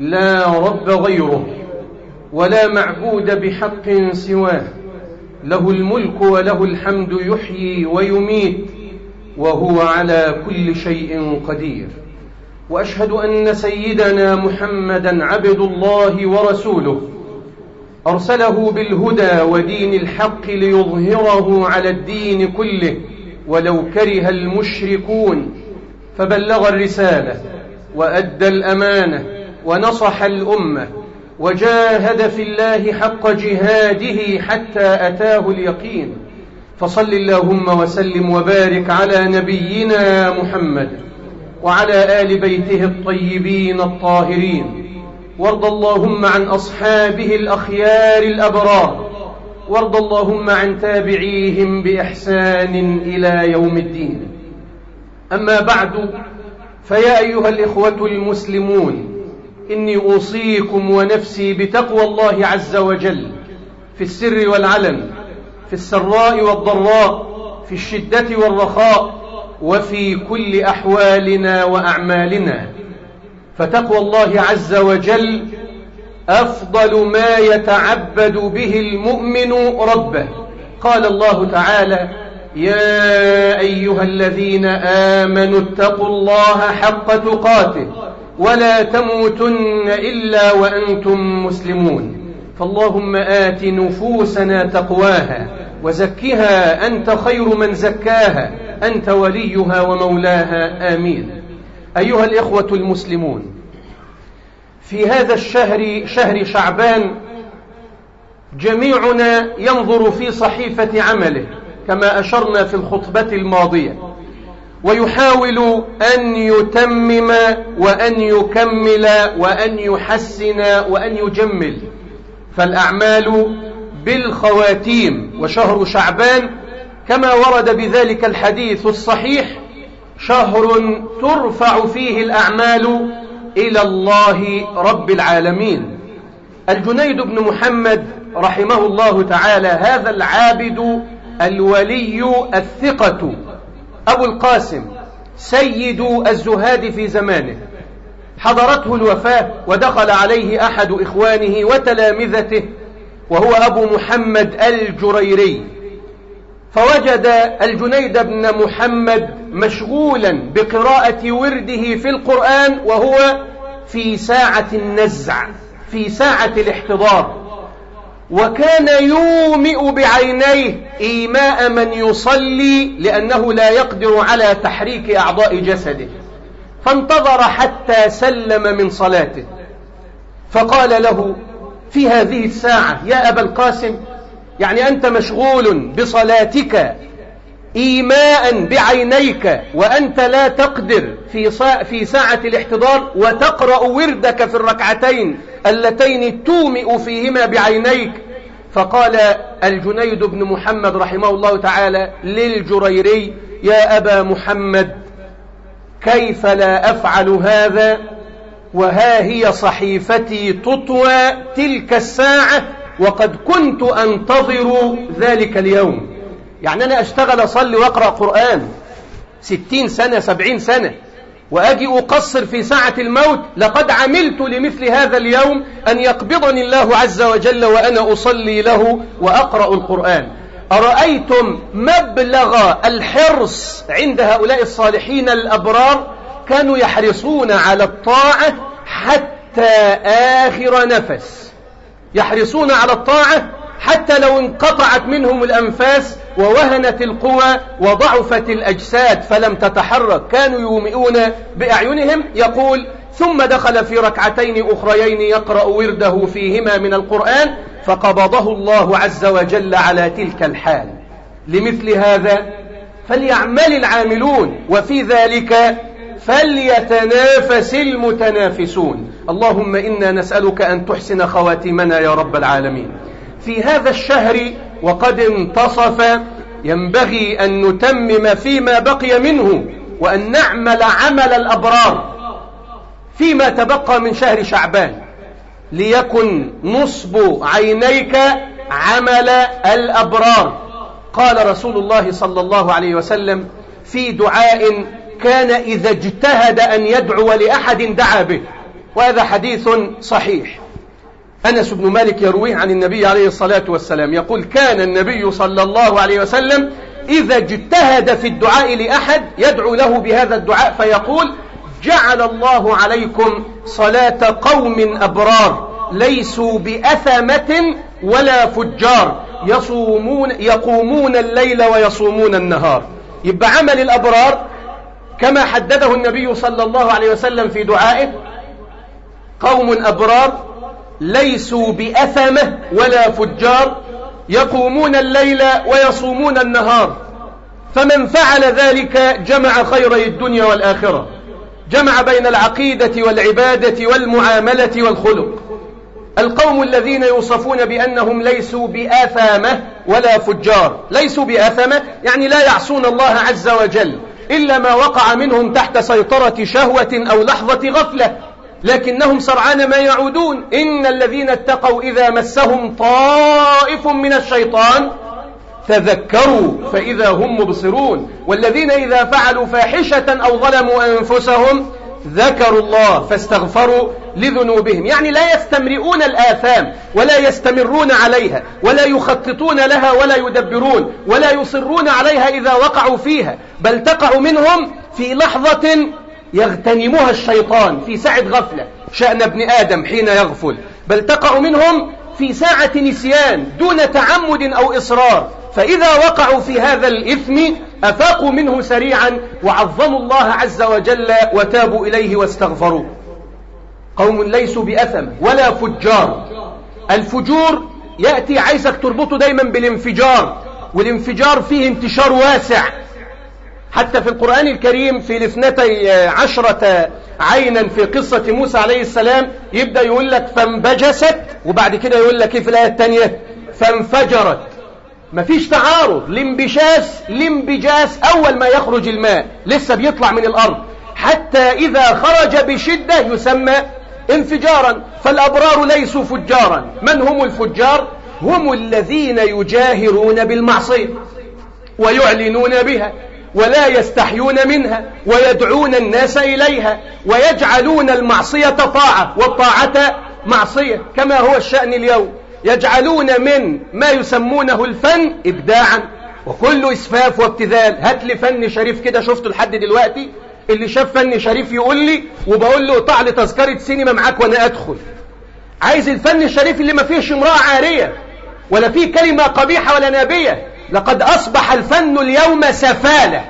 لا رب غيره ولا معبود بحق سواه. له الملك وله الحمد يحيي ويميت وهو على كل شيء قدير. وأشهد أن سيدنا محمدا عبد الله ورسوله. أرسله بالهدى ودين الحق ليظهره على الدين كله ولو كره المشركون. فبلغ الرسالة وأدى الأمانة ونصح الأمة وجاهد في الله حق جهاده حتى أتاه اليقين. فصل اللهم وسلم وبارك على نبينا محمد وعلى آل بيته الطيبين الطاهرين. وارض اللهم عن أصحابه الأخيار الأبرار. وارض اللهم عن تابعيهم بإحسان إلى يوم الدين. أما بعد فيا أيها الإخوة المسلمون إني أوصيكم ونفسي بتقوى الله عز وجل في السر والعلن في السراء والضراء في الشدة والرخاء وفي كل أحوالنا وأعمالنا. فتقوى الله عز وجل أفضل ما يتعبد به المؤمن ربه. قال الله تعالى يا أيها الذين آمنوا اتقوا الله حق تقاته. ولا تموتن إلا وأنتم مسلمون. فاللهم آت نفوسنا تقواها وزكها أنت خير من زكاها أنت وليها ومولاها آمين. أيها الإخوة المسلمون في هذا الشهر شهر شعبان جميعنا ينظر في صحيفة عمله كما أشرنا في الخطبة الماضية. ويحاول أن يتمم وأن يكمل وأن يحسن وأن يجمل. فالأعمال بالخواتيم وشهر شعبان كما ورد بذلك الحديث الصحيح شهر ترفع فيه الأعمال إلى الله رب العالمين. الجنيد بن محمد رحمه الله تعالى هذا العابد الولي الثقة. أبو القاسم سيد الزهاد في زمانه. حضرته الوفاة ودخل عليه أحد إخوانه وتلامذته وهو أبو محمد الجريري. فوجد الجنيد بن محمد مشغولا بقراءة ورده في القرآن وهو في ساعة النزع في ساعة الاحتضار. وكان يومئ بعينيه إيماء من يصلي لأنه لا يقدر على تحريك أعضاء جسده. فانتظر حتى سلم من صلاته. فقال له في هذه الساعة يا أبا القاسم يعني أنت مشغول بصلاتك إيماء بعينيك وأنت لا تقدر في في ساعة الاحتضار وتقرأ وردك في الركعتين اللتين تومئ فيهما بعينيك. فقال الجنيد بن محمد رحمه الله تعالى للجريري يا أبا محمد كيف لا أفعل هذا؟ وها هي صحيفتي تطوى تلك الساعة وقد كنت أنتظر ذلك اليوم. يعني أنا أشتغل أصلي وأقرأ قرآن ستين سنة سبعين سنة وأجي أقصر في ساعة الموت لقد عملت لمثل هذا اليوم أن يقبضني الله عز وجل وأنا أصلي له وأقرأ القرآن. أرأيتم مبلغ الحرص عند هؤلاء الصالحين الأبرار كانوا يحرصون على الطاعة حتى آخر نفس. يحرصون على الطاعة حتى لو انقطعت منهم الأنفاس ووهنت القوى وضعفت الأجساد فلم تتحرك. كانوا يومئون بأعينهم. يقول ثم دخل في ركعتين أخريين يقرأ ورده فيهما من القرآن فقبضه الله عز وجل على تلك الحال. لمثل هذا فليعمل العاملون وفي ذلك فليتنافس المتنافسون. اللهم إنا نسألك أن تحسن خواتمنا يا رب العالمين. في هذا الشهر وقد انتصف. ينبغي أن نتمم فيما بقي منه وأن نعمل عمل الأبرار فيما تبقى من شهر شعبان ليكن نصب عينيك عمل الأبرار. قال رسول الله صلى الله عليه وسلم في دعاء كان إذا اجتهد أن يدعو لأحد دعا به وهذا حديث صحيح. أنس بن مالك يرويه عن النبي عليه الصلاة والسلام. يقول كان النبي صلى الله عليه وسلم إذا اجتهد في الدعاء لأحد يدعو له بهذا الدعاء فيقول جعل الله عليكم صلاة قوم أبرار ليسوا بأثمة ولا فجار يصومون يقومون الليل ويصومون النهار. يبقى عمل الأبرار كما حدده النبي صلى الله عليه وسلم في دعائه قوم أبرار ليسوا بأثمة ولا فجار يقومون الليل ويصومون النهار. فمن فعل ذلك جمع خيري الدنيا والآخرة. جمع بين العقيدة والعبادة والمعاملة والخلق. القوم الذين يوصفون بأنهم ليسوا بآثامة ولا فجار. ليسوا بآثامة يعني لا يعصون الله عز وجل إلا ما وقع منهم تحت سيطرة شهوة أو لحظة غفلة. لكنهم سرعان ما يعودون. إن الذين اتقوا إذا مسهم طائف من الشيطان تذكروا فإذا هم مبصرون. والذين إذا فعلوا فاحشة أو ظلموا أنفسهم ذكروا الله فاستغفروا لذنوبهم. يعني لا يستمرئون الآثام ولا يستمرون عليها ولا يخططون لها ولا يدبرون ولا يصرون عليها إذا وقعوا فيها بل تقع منهم في لحظة يغتنمها الشيطان في ساعة غفلة. شأن ابن آدم حين يغفل. بل تقع منهم في ساعة نسيان دون تعمد أو إصرار. فإذا وقعوا في هذا الإثم أفاقوا منه سريعا وعظموا الله عز وجل وتابوا إليه واستغفروا قوم ليسوا بأثم ولا فجار. الفجور يأتي عايزك تربطه دايما بالانفجار. والانفجار فيه انتشار واسع. حتى في القرآن الكريم في الاثنتي عشرة عينا في قصة موسى عليه السلام يبدأ يقول لك فانبجست وبعد كده يقول لك إيه في الآية الثانية فانفجرت. مفيش تعارض. الانبشاس الانبجاس أول ما يخرج الماء لسه بيطلع من الأرض. حتى إذا خرج بشدة يسمى انفجارا. فالأبرار ليسوا فجارا. من هم الفجار؟ هم الذين يجاهرون بالمعصية ويعلنون بها. ولا يستحيون منها ويدعون الناس إليها ويجعلون المعصية طاعة والطاعة معصية كما هو الشأن اليوم. يجعلون من ما يسمونه الفن إبداعا. وكل إسفاف وابتذال. هات لي فن شريف كده شفته لحد دلوقتي. اللي شاف فن شريف يقول لي وبقول له طع لي تذكرة سينما معاك وأنا أدخل. عايز الفن الشريف اللي ما فيهش امرأة عارية ولا فيه كلمة قبيحة ولا نابية. لقد أصبح الفن اليوم سفالة.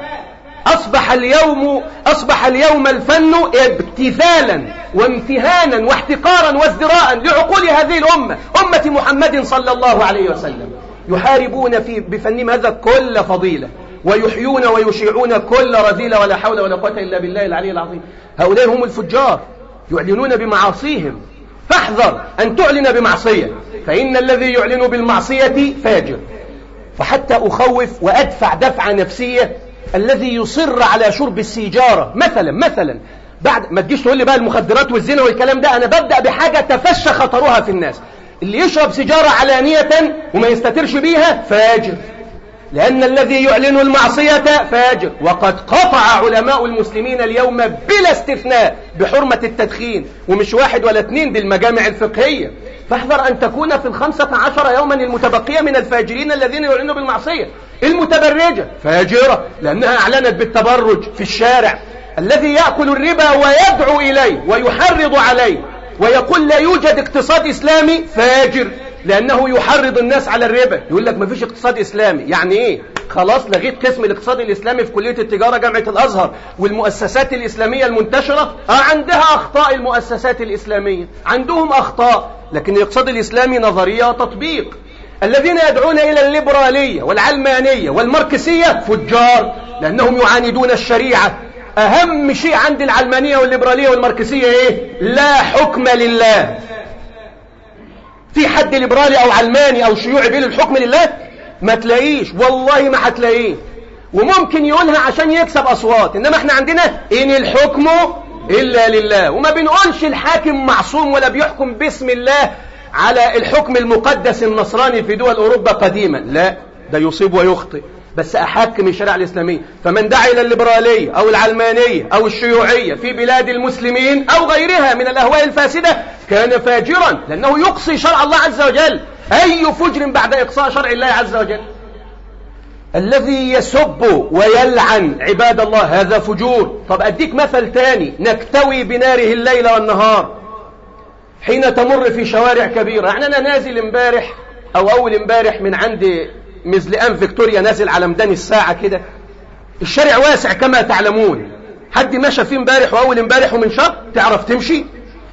أصبح اليوم أصبح اليوم الفن ابتذالا وامتهانا واحتقارا وازدراء لعقول هذه الأمة أمة محمد صلى الله عليه وسلم. يحاربون في بفنهم هذا كل فضيلة ويحيون ويشيعون كل رذيلة ولا حول ولا قوة إلا بالله العلي العظيم. هؤلاء هم الفجار يعلنون بمعاصيهم. فاحذر أن تعلن بمعصية فإن الذي يعلن بالمعصية فاجر. وحتى أخوف وأدفع دفعة نفسية الذي يصر على شرب السيجارة. مثلا مثلا. بعد ما تجيش تقول لي بقى المخدرات والزنا والكلام ده أنا ببدأ بحاجة تفشى خطرها في الناس. اللي يشرب سيجارة علانية وما يستترش بيها فاجر. لأن الذي يعلن المعصية فاجر. وقد قطع علماء المسلمين اليوم بلا استثناء بحرمة التدخين ومش واحد ولا اثنين بالمجامع الفقهية. فاحذر أن تكون في الخمسة عشر يوما المتبقية من الفاجرين الذين يعلنوا بالمعصية. المتبرجة. فاجرة. لأنها أعلنت بالتبرج في الشارع. الذي يأكل الربا ويدعو إليه ويحرض عليه ويقول لا يوجد اقتصاد إسلامي فاجر. لأنه يحرض الناس على الربا. يقول لك ما فيش اقتصاد إسلامي. يعني إيه؟ خلاص لغيت قسم الاقتصاد الإسلامي في كلية التجارة جامعة الأزهر. والمؤسسات الإسلامية المنتشرة آه عندها أخطاء المؤسسات الإسلامية. عندهم أخطاء. لكن الاقتصاد الإسلامي نظرية وتطبيق الذين يدعون إلى الليبرالية والعلمانية والماركسية فجار لأنهم يعاندون الشريعة. أهم شيء عند العلمانية والليبرالية والماركسية إيه؟ لا حكم لله. في حد ليبرالي أو علماني أو شيوعي بيقول الحكم لله؟ ما تلاقيش. والله ما هتلاقيه. وممكن يقولها عشان يكسب أصوات. إنما إحنا عندنا إن الحكم إلا لله. وما بنقولش الحاكم معصوم ولا بيحكم باسم الله على الحكم المقدس النصراني في دول أوروبا قديما. لا ده يصيب ويخطئ. بس أحكم الشريعة الإسلامية. فمن دعا إلى الليبرالية أو العلمانية أو الشيوعية في بلاد المسلمين أو غيرها من الأهواء الفاسدة كان فاجرا لأنه يقصي شرع الله عز وجل. أي فجر بعد إقصاء شرع الله عز وجل؟ الذي يسب ويلعن عباد الله هذا فجور. طب أديك مثل تاني نكتوي بناره الليل والنهار. حين تمر في شوارع كبيرة. يعني أنا نازل امبارح أو أول امبارح من عند مزلقان فيكتوريا نازل على ميدان الساعة كده. الشارع واسع كما تعلمون. حد مشى فيه امبارح وأول امبارح ومن شهر تعرف تمشي؟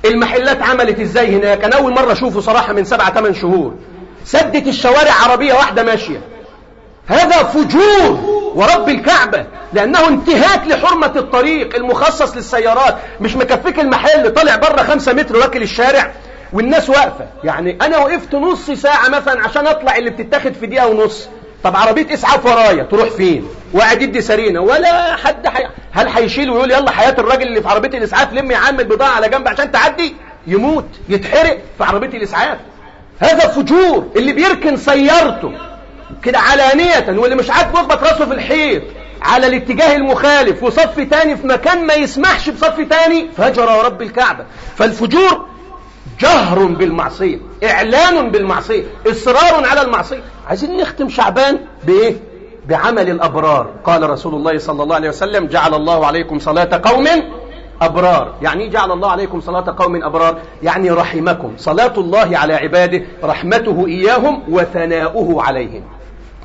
المحلات عملت إزاي هناك؟ أنا أول مرة أشوفه صراحة من سبعة ثمان شهور. سدت الشوارع عربية واحدة ماشية. هذا فجور ورب الكعبة لأنه انتهاك لحرمة الطريق المخصص للسيارات. مش مكفيك المحل طالع بره خمسة متر واكل الشارع. والناس واقفة. يعني أنا وقفت نص ساعة مثلا عشان أطلع اللي بتتاخد في دقيقة ونص. طب عربية إسعاف ورايا تروح فين؟ وقاعد يدي سرينة ولا حد حي... هل هيشيل ويقول يلا حياة الراجل اللي في عربية الإسعاف؟ لم يا عم البضاعة على جنب عشان تعدي؟ يموت يتحرق في عربية الإسعاف. هذا فجور اللي بيركن سيارته كده علانية واللي مش عاجبه يخبط راسه في الحيط على الاتجاه المخالف وصف تاني في مكان ما يسمحش بصف تاني فجر رب الكعبة. فالفجور جهر بالمعصية إعلان بالمعصية إصرار على المعصية. عايزين نختم شعبان بإيه؟ بعمل الأبرار. قال رسول الله صلى الله عليه وسلم جعل الله عليكم صلاة قوم أبرار. يعني جعل الله عليكم صلاة قوم أبرار؟ يعني رحمكم. صلاة الله على عباده رحمته إياهم وثناؤه عليهم.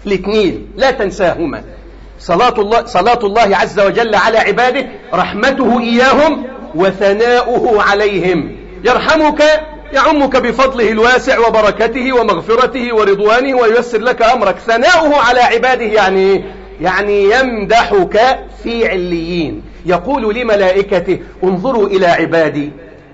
الاثنين لا تنساهما. صلاة الله, صلاة الله عز وجل على عباده رحمته إياهم وثناؤه عليهم. يرحمك يعمك بفضله الواسع وبركته ومغفرته ورضوانه وييسر لك أمرك. ثناؤه على عباده يعني يعني يمدحك في عليين. يقول لملائكته انظروا إلى عبادي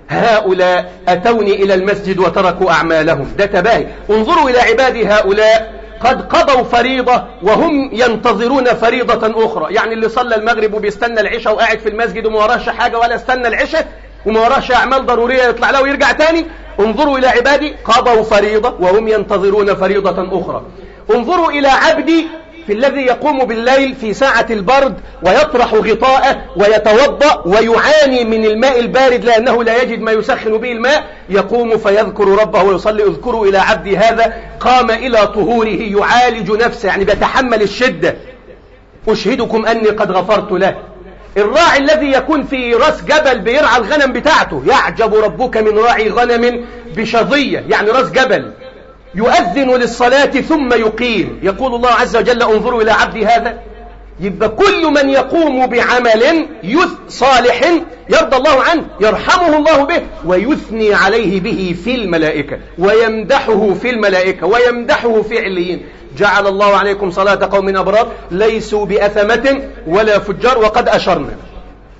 هؤلاء أتوني إلى المسجد وتركوا أعمالهم. ده تباهي. انظروا إلى عبادي هؤلاء قد قضوا فريضة وهم ينتظرون فريضة أخرى. يعني اللي صلى المغرب وبيستنى العشاء وقاعد في المسجد وما وراش حاجة ولا استنى العشاء وما وراش أعمال ضرورية يطلع له ويرجع تاني انظروا إلى عبادي قضوا فريضة وهم ينتظرون فريضة أخرى. انظروا إلى عبدي في الذي يقوم بالليل في ساعة البرد ويطرح غطاءه ويتوضأ ويعاني من الماء البارد لأنه لا يجد ما يسخن به الماء. يقوم فيذكر ربه ويصلي اذكروا إلى عبدي هذا. قام إلى طهوره يعالج نفسه يعني بيتحمل الشدة. أشهدكم أني قد غفرت له. الراعي الذي يكون في راس جبل بيرعى الغنم بتاعته يعجب ربك من راعي غنم بشظية يعني راس جبل. يؤذن للصلاة ثم يقيم. يقول الله عز وجل انظروا إلى عبدي هذا. يبقى كل من يقوم بعمل صالح يرضى الله عنه يرحمه الله به ويثني عليه به في الملائكة ويمدحه في الملائكة ويمدحه في عليين. جعل الله عليكم صلاة قوم أبرار ليسوا بأثمة ولا فجار وقد أشرنا.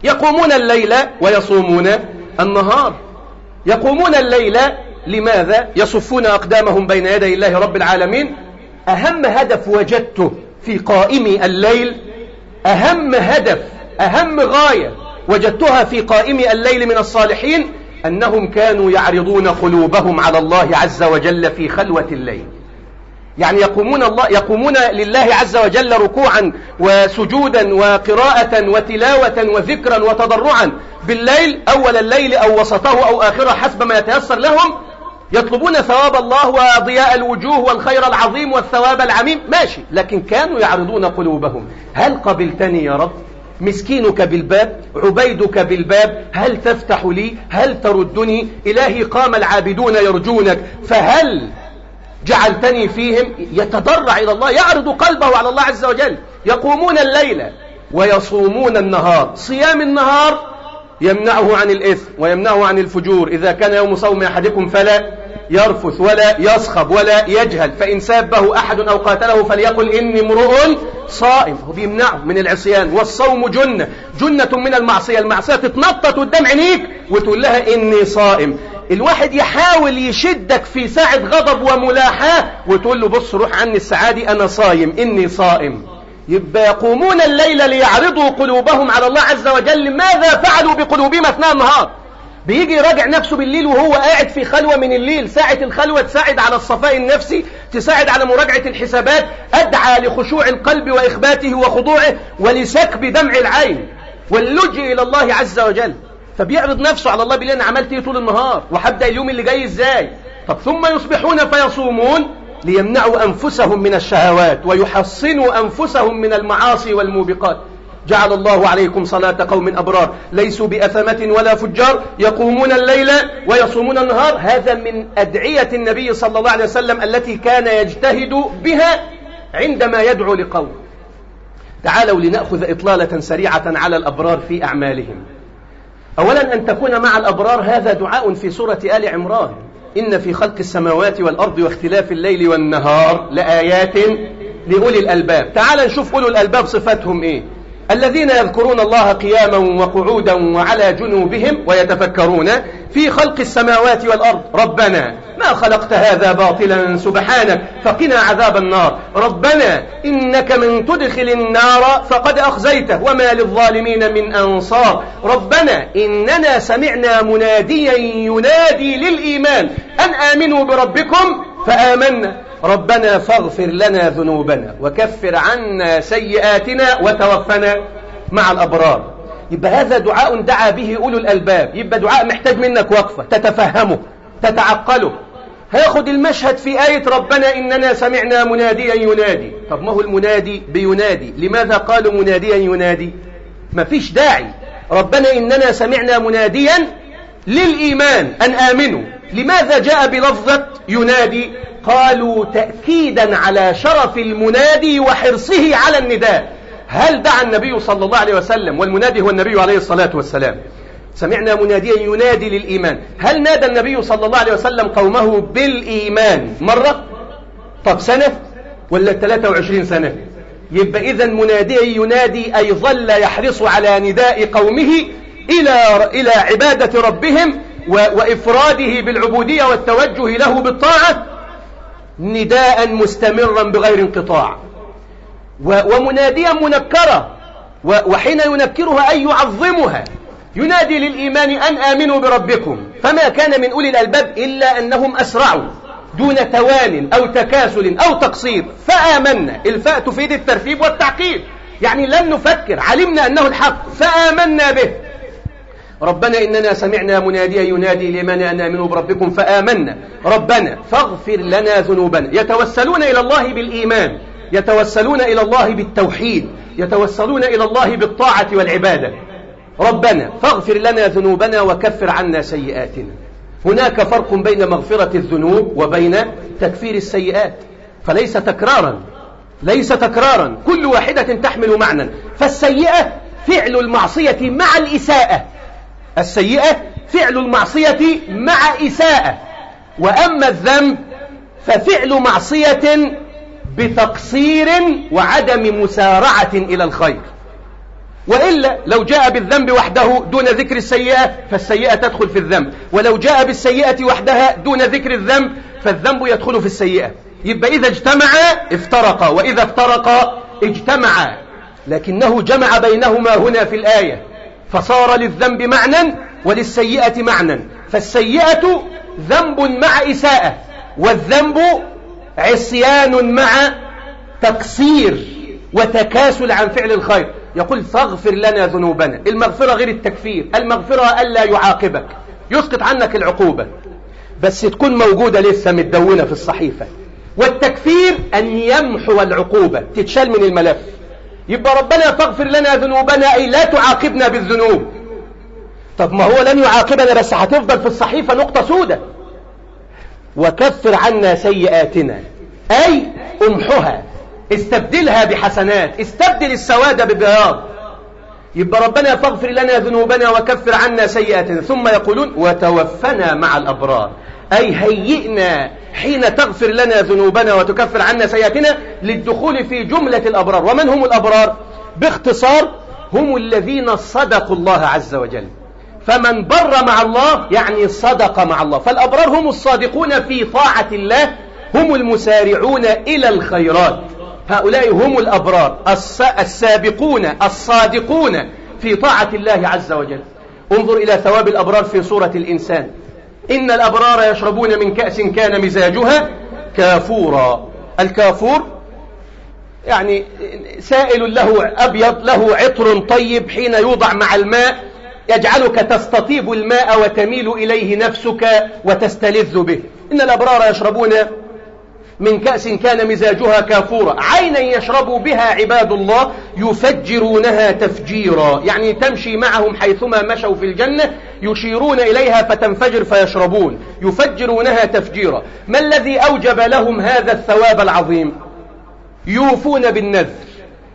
يقومون الليل ويصومون النهار. يقومون الليل لماذا؟ يصفون أقدامهم بين يدي الله رب العالمين. أهم هدف وجدته في قائم الليل أهم هدف أهم غاية وجدتها في قائم الليل من الصالحين أنهم كانوا يعرضون قلوبهم على الله عز وجل في خلوة الليل. يعني يقومون الله يقومون لله عز وجل ركوعا وسجودا وقراءة وتلاوة وذكرا وتضرعا بالليل أول الليل أو وسطه أو آخره حسب ما يتيسر لهم يطلبون ثواب الله وضياء الوجوه والخير العظيم والثواب العميم. ماشي. لكن كانوا يعرضون قلوبهم. هل قبلتني يا رب؟ مسكينك بالباب عبيدك بالباب هل تفتح لي؟ هل تردني؟ إلهي قام العابدون يرجونك. فهل جعلتني فيهم؟ يتضرع إلى الله يعرض قلبه على الله عز وجل. يقومون الليل ويصومون النهار. صيام النهار يمنعه عن الإثم ويمنعه عن الفجور. إذا كان يوم صوم أحدكم فلا يرفث ولا يصخب ولا يجهل. فإن سابه أحد أو قاتله فليقل إني امرؤ صائم. هو بيمنعه من العصيان. والصوم جنة. جنة من المعصية. المعصية تتنطط قدام عينيك وتقول لها إني صائم. الواحد يحاول يشدك في ساعة غضب وملاحاة وتقول له بص روح عني السعادة أنا صايم. إني صائم. يبقى يقومون الليل ليعرضوا قلوبهم على الله عز وجل. ماذا فعلوا بقلوبهم أثناء النهار؟ بيجي يراجع نفسه بالليل وهو قاعد في خلوة من الليل. ساعة الخلوة تساعد على الصفاء النفسي تساعد على مراجعة الحسابات أدعى لخشوع القلب وإخباته وخضوعه ولسكب دمع العين واللجئ إلى الله عز وجل. فبيعرض نفسه على الله بالله أنا عملت إيه طول النهار؟ وهبدأ اليوم اللي جاي إزاي؟ طب ثم يصبحون فيصومون. ليمنعوا أنفسهم من الشهوات ويحصنوا أنفسهم من المعاصي والموبقات. جعل الله عليكم صلاة قوم أبرار. ليسوا بأثمة ولا فجار. يقومون الليل ويصومون النهار. هذا من أدعية النبي صلى الله عليه وسلم التي كان يجتهد بها عندما يدعو لقوم. تعالوا لنأخذ إطلالة سريعة على الأبرار في أعمالهم. أولا أن تكون مع الأبرار هذا دعاء في سورة آل عمران. إن في خلق السماوات والأرض واختلاف الليل والنهار لآيات لأولي الألباب. تعال نشوف أولي الألباب صفاتهم إيه. الذين يذكرون الله قياما وقعودا وعلى جنوبهم ويتفكرون. في خلق السماوات والأرض. ربنا ما خلقت هذا باطلا سبحانك فقنا عذاب النار. ربنا إنك من تدخل النار فقد أخزيته وما للظالمين من أنصار. ربنا إننا سمعنا مناديا ينادي للإيمان. أن آمنوا بربكم فآمنا. ربنا فاغفر لنا ذنوبنا وكفر عنا سيئاتنا وتوفنا مع الأبرار. يبقى هذا دعاء دعا به أولو الألباب. يبقى دعاء محتاج منك وقفة. تتفهمه. تتعقله. هياخد المشهد في آية ربنا إننا سمعنا مناديا ينادي. طب ما هو المنادي بينادي؟ لماذا قالوا مناديا ينادي؟ ما فيش داعي. ربنا إننا سمعنا مناديا للإيمان. أن آمنوا. لماذا جاء بلفظة ينادي؟ قالوا تأكيدا على شرف المنادي وحرصه على النداء. هل دعا النبي صلى الله عليه وسلم والمنادي هو النبي عليه الصلاة والسلام؟ سمعنا مناديا ينادي للإيمان. هل نادى النبي صلى الله عليه وسلم قومه بالإيمان مرة؟ طب سنة؟ ولا 23 سنة؟ يبقى إذا مناديا ينادي أي ظل يحرص على نداء قومه إلى إلى عبادة ربهم وإفراده بالعبودية والتوجه له بالطاعة نداء مستمرا بغير انقطاع. ومناديا منكرة. وحين ينكرها أي يعظمها. ينادي للإيمان أن آمنوا بربكم. فما كان من أولي الألباب إلا أنهم أسرعوا دون توان أو تكاسل أو تقصير. فآمنا. الفاء تفيد الترتيب والتعقيد. يعني لم نفكر. علمنا أنه الحق. فآمنا به. ربنا إننا سمعنا مناديا ينادي لمن أن آمنوا بربكم فآمنا. ربنا فاغفر لنا ذنوبنا. يتوسلون إلى الله بالإيمان. يتوسلون إلى الله بالتوحيد يتوسلون إلى الله بالطاعة والعبادة. ربنا فاغفر لنا ذنوبنا وكفر عنا سيئاتنا. هناك فرق بين مغفرة الذنوب وبين تكفير السيئات. فليس تكرارا ليس تكرارا. كل واحدة تحمل معنى. فالسيئة فعل المعصية مع الإساءة. السيئة فعل المعصية مع إساءة. وأما الذنب ففعل معصية بتقصير وعدم مسارعة إلى الخير. وإلا لو جاء بالذنب وحده دون ذكر السيئة فالسيئة تدخل في الذنب. ولو جاء بالسيئة وحدها دون ذكر الذنب فالذنب يدخل في السيئة. يبقى إذا اجتمعا افترقا. وإذا افترقا اجتمعا لكنه جمع بينهما هنا في الآية. فصار للذنب معنى وللسيئة معنى. فالسيئة ذنب مع إساءة والذنب عصيان مع تقصير وتكاسل عن فعل الخير. يقول فاغفر لنا ذنوبنا. المغفرة غير التكفير. المغفرة ألا يعاقبك. يسقط عنك العقوبة. بس تكون موجودة لسه متدونة في الصحيفة. والتكفير أن يمحو العقوبة. تتشال من الملف. يبقى ربنا فاغفر لنا ذنوبنا أي لا تعاقبنا بالذنوب. طب ما هو لن يعاقبنا بس هتفضل في الصحيفة نقطة سودة. وكفر عنا سيئاتنا. أي امحها استبدلها بحسنات. استبدل السواد ببياض يبقى ربنا فاغفر لنا ذنوبنا وكفر عنا سيئاتنا. ثم يقولون وتوفنا مع الأبرار. أي هيئنا حين تغفر لنا ذنوبنا وتكفر عنا سيئاتنا للدخول في جملة الأبرار. ومن هم الأبرار؟ باختصار هم الذين صدقوا الله عز وجل. فمن بر مع الله يعني صدق مع الله. فالأبرار هم الصادقون في طاعة الله هم المسارعون إلى الخيرات. هؤلاء هم الأبرار السابقون الصادقون في طاعة الله عز وجل. انظر إلى ثواب الأبرار في سورة الإنسان. إن الأبرار يشربون من كأس كان مزاجها كافورا. الكافور يعني سائل له أبيض له عطر طيب حين يوضع مع الماء يجعلك تستطيب الماء وتميل إليه نفسك وتستلذ به. إن الأبرار يشربون من كأس كان مزاجها كافورا. عينا يشرب بها عباد الله يفجرونها تفجيرا. يعني تمشي معهم حيثما مشوا في الجنة يشيرون إليها فتنفجر فيشربون. يفجرونها تفجيرا. ما الذي أوجب لهم هذا الثواب العظيم؟ يوفون بالنذر.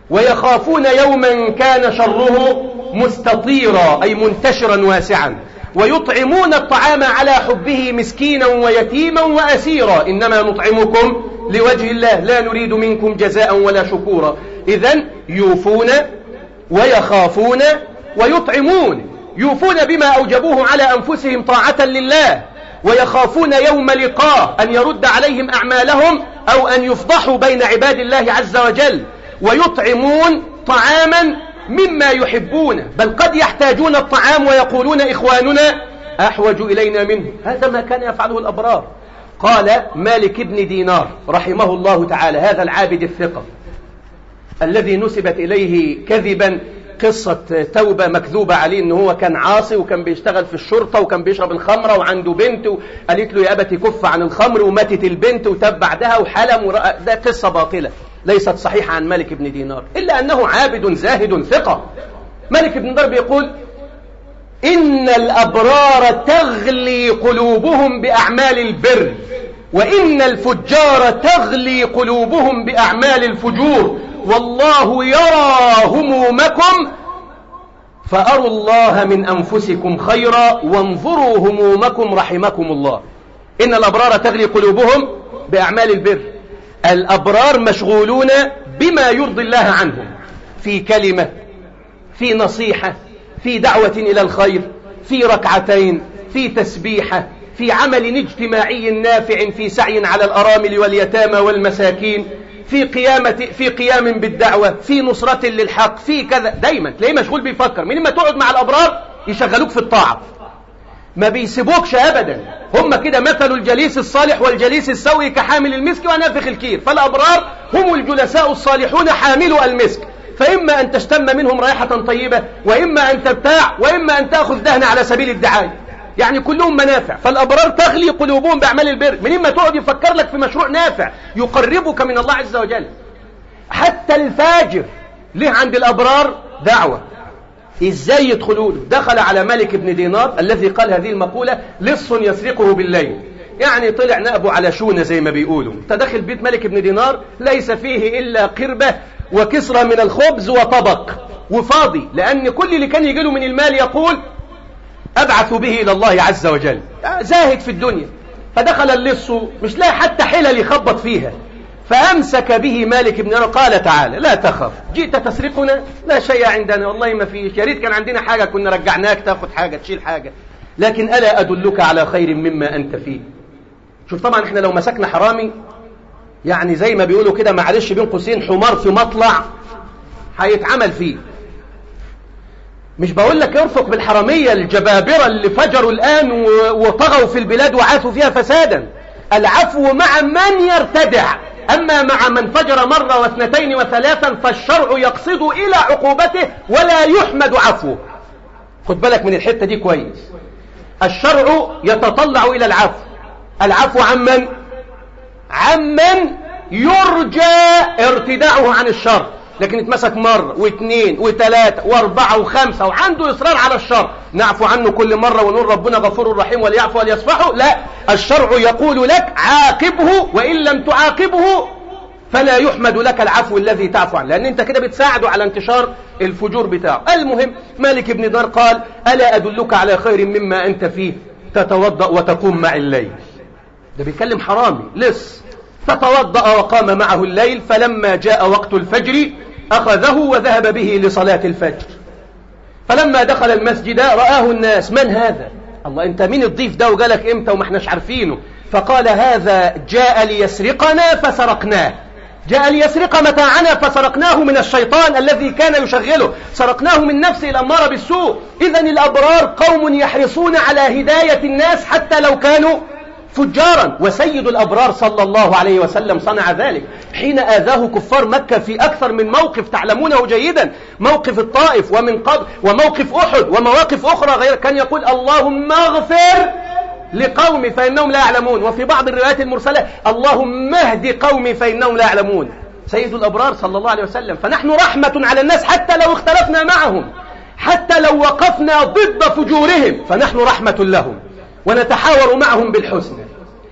ويخافون يوما كان شره مستطيرا أي منتشرا واسعا. ويطعمون الطعام على حبه مسكينا ويتيما وأسيرا. إنما نطعمكم لوجه الله لا نريد منكم جزاء ولا شكورا. إذا يوفون ويخافون ويطعمون. يوفون بما أوجبوه على أنفسهم طاعة لله. ويخافون يوم لقاه أن يرد عليهم أعمالهم أو أن يفضحوا بين عباد الله عز وجل. ويطعمون طعاما مما يحبون بل قد يحتاجون الطعام ويقولون إخواننا أحوج إلينا منه. هذا ما كان يفعله الأبرار. قال مالك ابن دينار رحمه الله تعالى هذا العابد الثقة الذي نسبت إليه كذبا قصة توبة مكذوبة عليه ان هو كان عاصي وكان بيشتغل في الشرطة وكان بيشرب الخمرة وعنده بنت قالت له يا أبتي كف عن الخمر وماتت البنت وتاب بعدها وحلم ده قصة باطلة. ليست صحيحة عن مالك بن دينار إلا أنه عابد زاهد ثقة. مالك بن دينار بيقول إن الأبرار تغلي قلوبهم بأعمال البر وإن الفجار تغلي قلوبهم بأعمال الفجور. والله يرى همومكم فأروا الله من أنفسكم خيرا وانظروا همومكم رحمكم الله. إن الأبرار تغلي قلوبهم بأعمال البر. الأبرار مشغولون بما يرضي الله عنهم. في كلمة في نصيحة في دعوة إلى الخير في ركعتين في تسبيحة في عمل اجتماعي نافع في سعي على الأرامل واليتامى والمساكين في قيامة في قيام بالدعوة في نصرة للحق في كذا. دايما تلاقيه مشغول بيفكر. من ما تقعد مع الأبرار يشغلوك في الطاعة. ما بيسيبوكش أبدا. هم كده مثل الجليس الصالح والجليس السوي كحامل المسك ونافخ الكير. فالأبرار هم الجلساء الصالحون حاملو المسك. فإما أن تشتم منهم رائحة طيبة وإما أن تبتاع وإما أن تأخذ دهن على سبيل الدعاية. يعني كلهم منافع. فالأبرار تغلي قلوبهم بأعمال البر. من إما تقعد يفكر لك في مشروع نافع يقربك من الله عز وجل. حتى الفاجر ليه عند الأبرار دعوة. إزاي يدخلوا له دخل على مالك بن دينار الذي قال هذه المقولة لص يسرقه بالليل. يعني طلع نأبه على شونة زي ما بيقولوا. تدخل بيت ملك بن دينار ليس فيه إلا قربة وكسرة من الخبز وطبق. وفاضي لأن كل اللي كان يجيله من المال يقول أبعث به إلى الله عز وجل. زاهد في الدنيا. فدخل اللص مش لاقي حتى حلل يخبط فيها. فأمسك به مالك بن دينار قال تعالى لا تخف جئت تسرقنا؟ لا شيء عندنا والله ما فيش يا ريت كان عندنا حاجة كنا رجعناك تاخد حاجة تشيل حاجة. لكن ألا أدلك على خير مما أنت فيه؟ شوف طبعا إحنا لو مسكنا حرامي يعني زي ما بيقولوا كده معلش بين قوسين حمار في مطلع هيتعمل فيه. مش بقول لك ارفق بالحرامية الجبابرة اللي فجروا الآن وطغوا في البلاد وعاثوا فيها فسادا. العفو مع من يرتدع. أما مع من فجر مرة واثنتين وثلاثا فالشرع يقصد إلى عقوبته ولا يحمد عفوه. خد بالك من الحتة دي كويس. الشرع يتطلع إلى العفو. العفو عمن عمن يرجى ارتداعه عن الشر. لكن اتمسك مرة واثنين وثلاثة واربعة وخمسة وعنده إصرار على الشر. نعفو عنه كل مرة ونقول ربنا غفور رحيم وليعفو وليصفحه. لا الشرع يقول لك عاقبه وإن لم تعاقبه فلا يحمد لك العفو الذي تعفو عنه. لأن أنت كده بتساعده على انتشار الفجور بتاعه. المهم مالك بن دار قال ألا أدلك على خير مما أنت فيه تتوضأ وتقوم مع الليل. ده بيكلم حرامي لص. فتوضأ وقام معه الليل فلما جاء وقت الفجر أخذه وذهب به لصلاة الفجر. فلما دخل المسجد رآه الناس من هذا؟ الله أنت مين الضيف ده وقالك إمتى وما إحناش عارفينه. فقال هذا جاء ليسرقنا فسرقناه. جاء ليسرق متاعنا فسرقناه من الشيطان الذي كان يشغله. سرقناه من نفسه الأمارة بالسوء. إذا الأبرار قوم يحرصون على هداية الناس حتى لو كانوا فجارا وسيد الأبرار صلى الله عليه وسلم صنع ذلك. حين آذاه كفار مكة في أكثر من موقف تعلمونه جيدا موقف الطائف ومن قبل وموقف أحد ومواقف أخرى غير كان يقول اللهم اغفر لقومي فإنهم لا يعلمون. وفي بعض الروايات المرسلة اللهم اهد قومي فإنهم لا يعلمون. سيد الأبرار صلى الله عليه وسلم فنحن رحمة على الناس حتى لو اختلفنا معهم حتى لو وقفنا ضد فجورهم فنحن رحمة لهم ونتحاور معهم بالحسنى.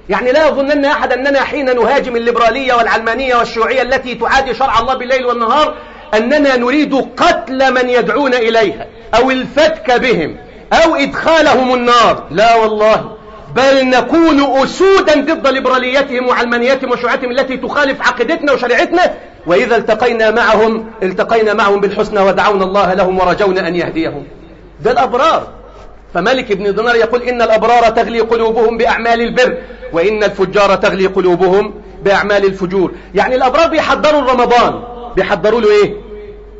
يعني لا يظنن أحد أننا حين نهاجم الليبرالية والعلمانية والشيوعية التي تعادي شرع الله بالليل والنهار أننا نريد قتل من يدعون إليها أو الفتك بهم أو إدخالهم النار. لا والله. بل نكون أسودا ضد ليبراليتهم وعلمانيتهم وشيوعيتهم التي تخالف عقيدتنا وشريعتنا. وإذا التقينا معهم التقينا معهم بالحسنى ودعونا الله لهم ورجونا أن يهديهم. ده الأبرار. فملك بن دينار يقول إن الأبرار تغلي قلوبهم بأعمال البر. وإن الفجار تغلي قلوبهم بأعمال الفجور. يعني الأبرار بيحضروا رمضان. بيحضروا له إيه؟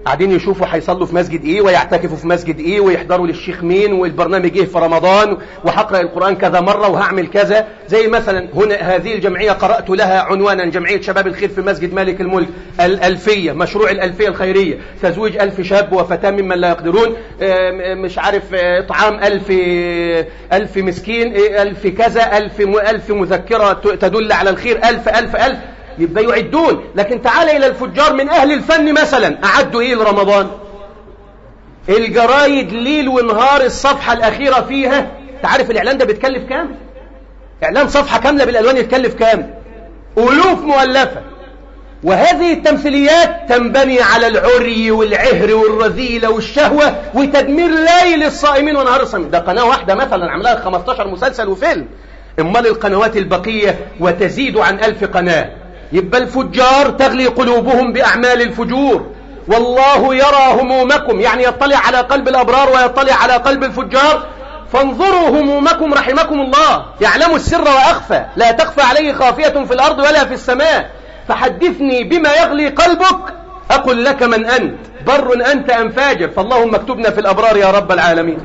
قاعدين يشوفوا هيصلوا في مسجد إيه ويعتكفوا في مسجد إيه ويحضروا للشيخ مين والبرنامج إيه في رمضان وهقرأ القرآن كذا مرة وهعمل كذا. زي مثلا هنا هذه الجمعية قرأت لها عنوانا جمعية شباب الخير في مسجد مالك الملك الالفيه مشروع الألفية الخيرية. تزويج ألف شاب وفتاة ممن لا يقدرون مش عارف اطعام ألف ألف مسكين ألف كذا ألف ألف مذكرة تدل على الخير ألف ألف ألف. يبقى يعدون. لكن تعال إلى الفجار من أهل الفن مثلا. أعدوا إيه لرمضان؟ الجرايد ليل ونهار الصفحة الأخيرة فيها. تعرف الإعلان ده بيتكلف كام؟ إعلان صفحة كاملة بالألوان يتكلف كام؟ ألوف مؤلفة. وهذه التمثيليات تنبني على العري والعهر والرذيلة والشهوة وتدمير ليل الصائمين ونهار الصائمين. ده قناة واحدة مثلا عملها 15 مسلسل وفيلم. امال القنوات البقية وتزيد عن ألف قناة. يبقى الفجار تغلي قلوبهم بأعمال الفجور. والله يرى همومكم يعني يطلع على قلب الأبرار ويطلع على قلب الفجار. فانظروا همومكم رحمكم الله يعلم السر وأخفى. لا تخفى عليه خافية في الأرض ولا في السماء. فحدثني بما يغلي قلبك أقل لك من أنت. بر أنت أم فاجر. فاللهم اكتبنا في الأبرار يا رب العالمين.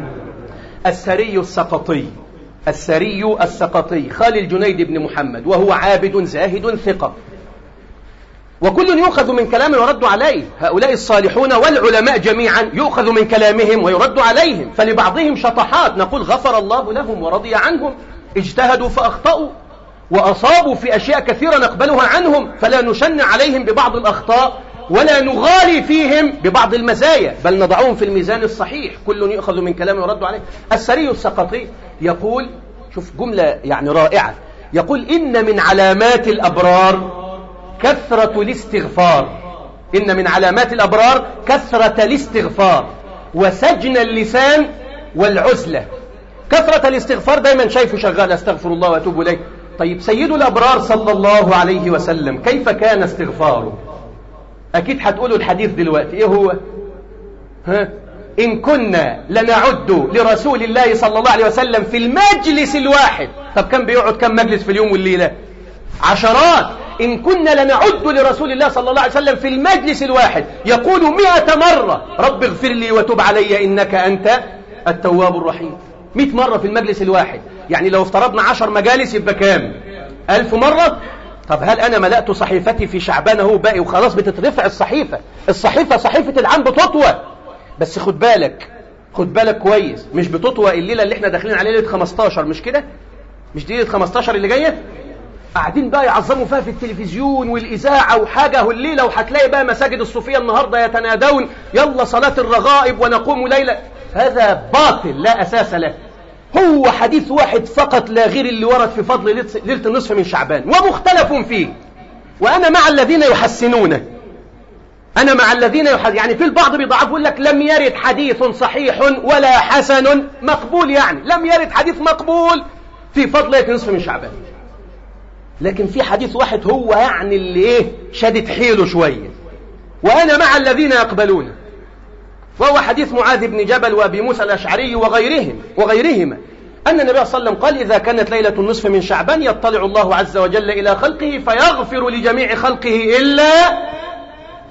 السري السقطي. السري السقطي. خالي الجنيد بن محمد وهو عابد زاهد ثقة. وكل يؤخذ من كلامه ويرد عليه. هؤلاء الصالحون والعلماء جميعا يؤخذ من كلامهم ويرد عليهم. فلبعضهم شطحات. نقول غفر الله لهم ورضي عنهم. اجتهدوا فأخطأوا وأصابوا في أشياء كثيرة نقبلها عنهم. فلا نشن عليهم ببعض الأخطاء ولا نغالي فيهم ببعض المزايا. بل نضعهم في الميزان الصحيح. كل يؤخذ من كلامه ويرد عليه. السري السقطي يقول شوف جملة يعني رائعة. يقول إن من علامات الأبرار كثرة الاستغفار. إن من علامات الأبرار كثرة الاستغفار وسجن اللسان والعزلة. كثرة الاستغفار دايما شايفه شغال أستغفر الله وأتوب إليه. طيب سيد الأبرار صلى الله عليه وسلم كيف كان استغفاره؟ أكيد هتقولوا الحديث دلوقتي. إيه هو؟ ها؟ إن كنا لنعد لرسول الله صلى الله عليه وسلم في المجلس الواحد. طب كم بيقعد؟ كم مجلس في اليوم والليلة؟ عشرات. إن كنا لنعد لرسول الله صلى الله عليه وسلم في المجلس الواحد. يقول مئة مرة رب اغفر لي وتب علي إنك أنت التواب الرحيم. مئة مرة في المجلس الواحد. يعني لو افترضنا عشر مجالس يبقى كام؟ ألف مرة؟ طب هل أنا ملأت صحيفتي في شعبان أهو باقي وخلاص بتترفع الصحيفة؟ الصحيفة صحيفة العام بتطوى. بس خد بالك خد بالك كويس. مش بتطوى الليلة اللي إحنا داخلين عليها ليلة 15 مش كده؟ مش دي ليلة 15 اللي جاية؟ قاعدين بقى يعظموا فيها في التلفزيون والإذاعة وحاجة الليلة وهتلاقي بقى مساجد الصوفية النهاردة يتنادون. يلا صلاة الرغائب ونقوم ليلة. هذا باطل لا أساس له. هو حديث واحد فقط لا غير اللي ورد في فضل ليلة النصف من شعبان. ومختلف فيه. وأنا مع الذين يحسنونه. أنا مع الذين يحسن يعني في البعض بيضعف يقول لك لم يرد حديث صحيح ولا حسن مقبول يعني. لم يرد حديث مقبول في فضل ليلة النصف من شعبان. لكن في حديث واحد هو يعني اللي إيه؟ شدت حيله شوية. وأنا مع الذين يقبلون. وهو حديث معاذ بن جبل وأبي موسى الأشعري وغيرهم وغيرهما. أن النبي صلى الله عليه وسلم قال إذا كانت ليلة النصف من شعبان يطلع الله عز وجل إلى خلقه فيغفر لجميع خلقه إلا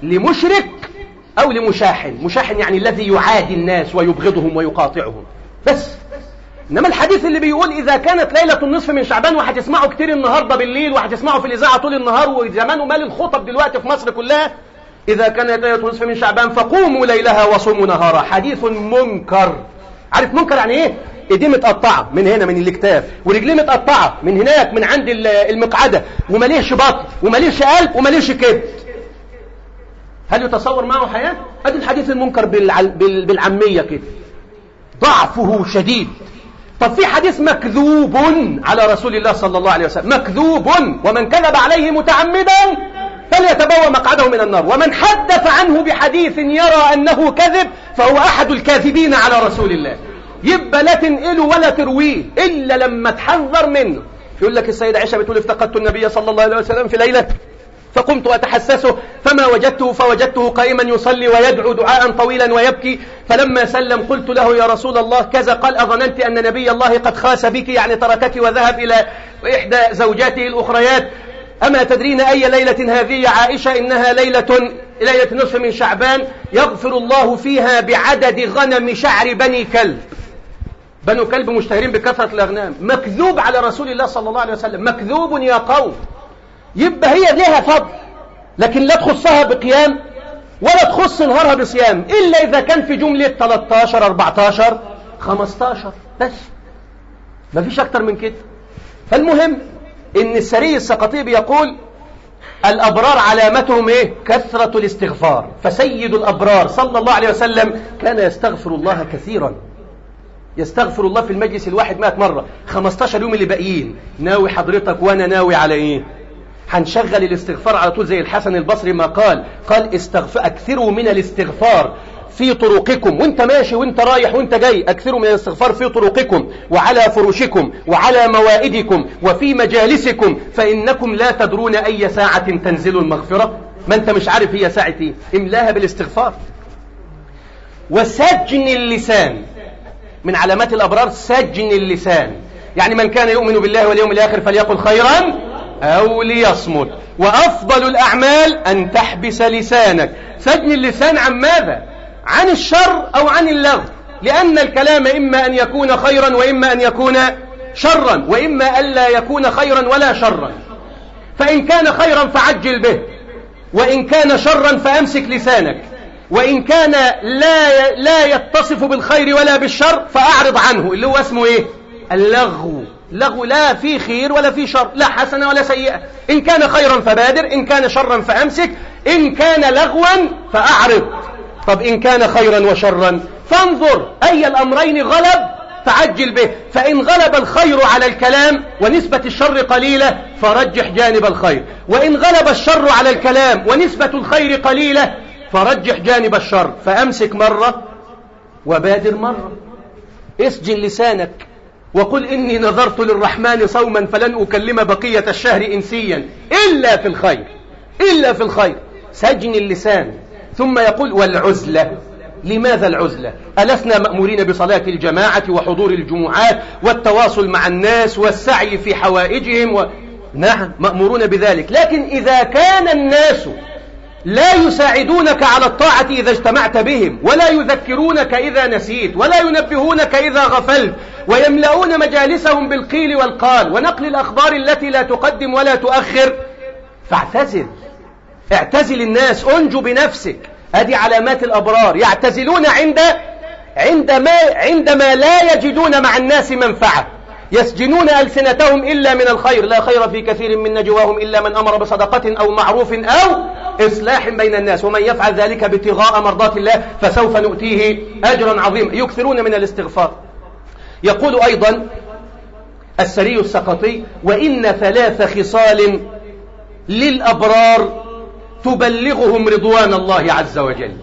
لمشرك أو لمشاحن. مشاحن يعني الذي يعادي الناس ويبغضهم ويقاطعهم. بس. إنما الحديث اللي بيقول إذا كانت ليلة النصف من شعبان وهتسمعه كتير النهاردة بالليل وهتسمعه في الإذاعة طول النهار وزمان مال الخطب دلوقتي في مصر كلها إذا كانت ليلة النصف من شعبان فقوموا ليلها وصوموا نهارا حديث منكر. عارف منكر يعني إيه؟ إيديه متقطعة من هنا من الاكتاف ورجليه متقطعة من هناك من عند المقعدة ومليش بطن ومليش قلب ومليش كبد. هل يتصور معه حياة؟ ادي الحديث المنكر بالعامية كده. ضعفه شديد. طب في حديث مكذوب على رسول الله صلى الله عليه وسلم. مكذوب ومن كذب عليه متعمدا فليتبوى مقعده من النار. ومن حدث عنه بحديث يرى أنه كذب فهو أحد الكاذبين على رسول الله. يبقى لا تنقله ولا ترويه إلا لما تحذر منه. يقول لك السيدة عائشة بتقول افتقدت النبي صلى الله عليه وسلم في ليلة. فقمت أتحسسه فما وجدته فوجدته قائما يصلي ويدعو دعاء طويلا ويبكي. فلما سلم قلت له يا رسول الله كذا قال أظننت أن نبي الله قد خاس بك يعني تركك وذهب إلى إحدى زوجاته الأخريات. أما تدرين أي ليلة هذه يا عائشة؟ إنها ليلة ليلة نصف من شعبان يغفر الله فيها بعدد غنم شعر بني كلب. بنو كلب مشتهرين بكثرة الأغنام. مكذوب على رسول الله صلى الله عليه وسلم. مكذوب يا قوم. يبقى هي لها فضل لكن لا تخصها بقيام ولا تخص نهارها بصيام إلا إذا كان في جملة 13 14 15 بس. ما فيش أكتر من كده. فالمهم إن السري السقطي بيقول الأبرار علامتهم إيه؟ كثرة الاستغفار. فسيد الأبرار صلى الله عليه وسلم كان يستغفر الله كثيرا. يستغفر الله في المجلس الواحد مئة مرة. 15 يوم اللي باقيين. ناوي حضرتك وأنا ناوي على إيه؟ هنشغل الاستغفار على طول زي الحسن البصري ما قال قال استغفر أكثروا من الاستغفار في طرقكم وانت ماشي وانت رايح وانت جاي أكثروا من الاستغفار في طرقكم وعلى فرشكم وعلى موائدكم وفي مجالسكم فإنكم لا تدرون أي ساعة تنزل المغفرة. ما انت مش عارف هي ساعة إيه. املاها بالاستغفار. وسجن اللسان من علامات الأبرار سجن اللسان. يعني من كان يؤمن بالله واليوم الآخر فليقل خيرا أو ليصمت. وأفضل الأعمال أن تحبس لسانك. سجن اللسان عن ماذا؟ عن الشر أو عن اللغو. لأن الكلام إما أن يكون خيرا وإما أن يكون شرا وإما ألا يكون خيرا ولا شرا. فإن كان خيرا فعجل به وإن كان شرا فأمسك لسانك. وإن كان لا لا يتصف بالخير ولا بالشر فأعرض عنه اللي هو اسمه إيه؟ اللغو. لغو لا في خير ولا في شر لا حسنة ولا سيئة. إن كان خيرا فبادر إن كان شرا فأمسك إن كان لغوا فأعرض. طب إن كان خيرا وشرا فانظر أي الأمرين غلب فعجل به. فإن غلب الخير على الكلام ونسبة الشر قليلة فرجح جانب الخير. وإن غلب الشر على الكلام ونسبة الخير قليلة فرجح جانب الشر. فأمسك مرة وبادر مرة. اسجن لسانك. وقل إني نظرت للرحمن صوما فلن أكلم بقية الشهر إنسيا إلا في الخير إلا في الخير. سجن اللسان. ثم يقول والعزلة. لماذا العزلة؟ ألسنا مأمورين بصلاة الجماعة وحضور الجمعات والتواصل مع الناس والسعي في حوائجهم و... نعم مأمورون بذلك. لكن إذا كان الناس لا يساعدونك على الطاعة إذا اجتمعت بهم ولا يذكرونك إذا نسيت ولا ينبهونك إذا غفلت ويملؤون مجالسهم بالقيل والقال ونقل الأخبار التي لا تقدم ولا تؤخر. فاعتزل. اعتزل الناس انجو بنفسك. هذه علامات الأبرار. يعتزلون عند عندما, عندما لا يجدون مع الناس منفعة. يسجنون ألسنتهم إلا من الخير لا خير في كثير من نجواهم إلا من أمر بصدقة أو معروف أو إصلاح بين الناس. ومن يفعل ذلك ابتغاء مرضات الله فسوف نؤتيه أجرا عظيما. يكثرون من الاستغفار. يقول أيضا السري السقطي وإن ثلاث خصال للأبرار تبلغهم رضوان الله عز وجل.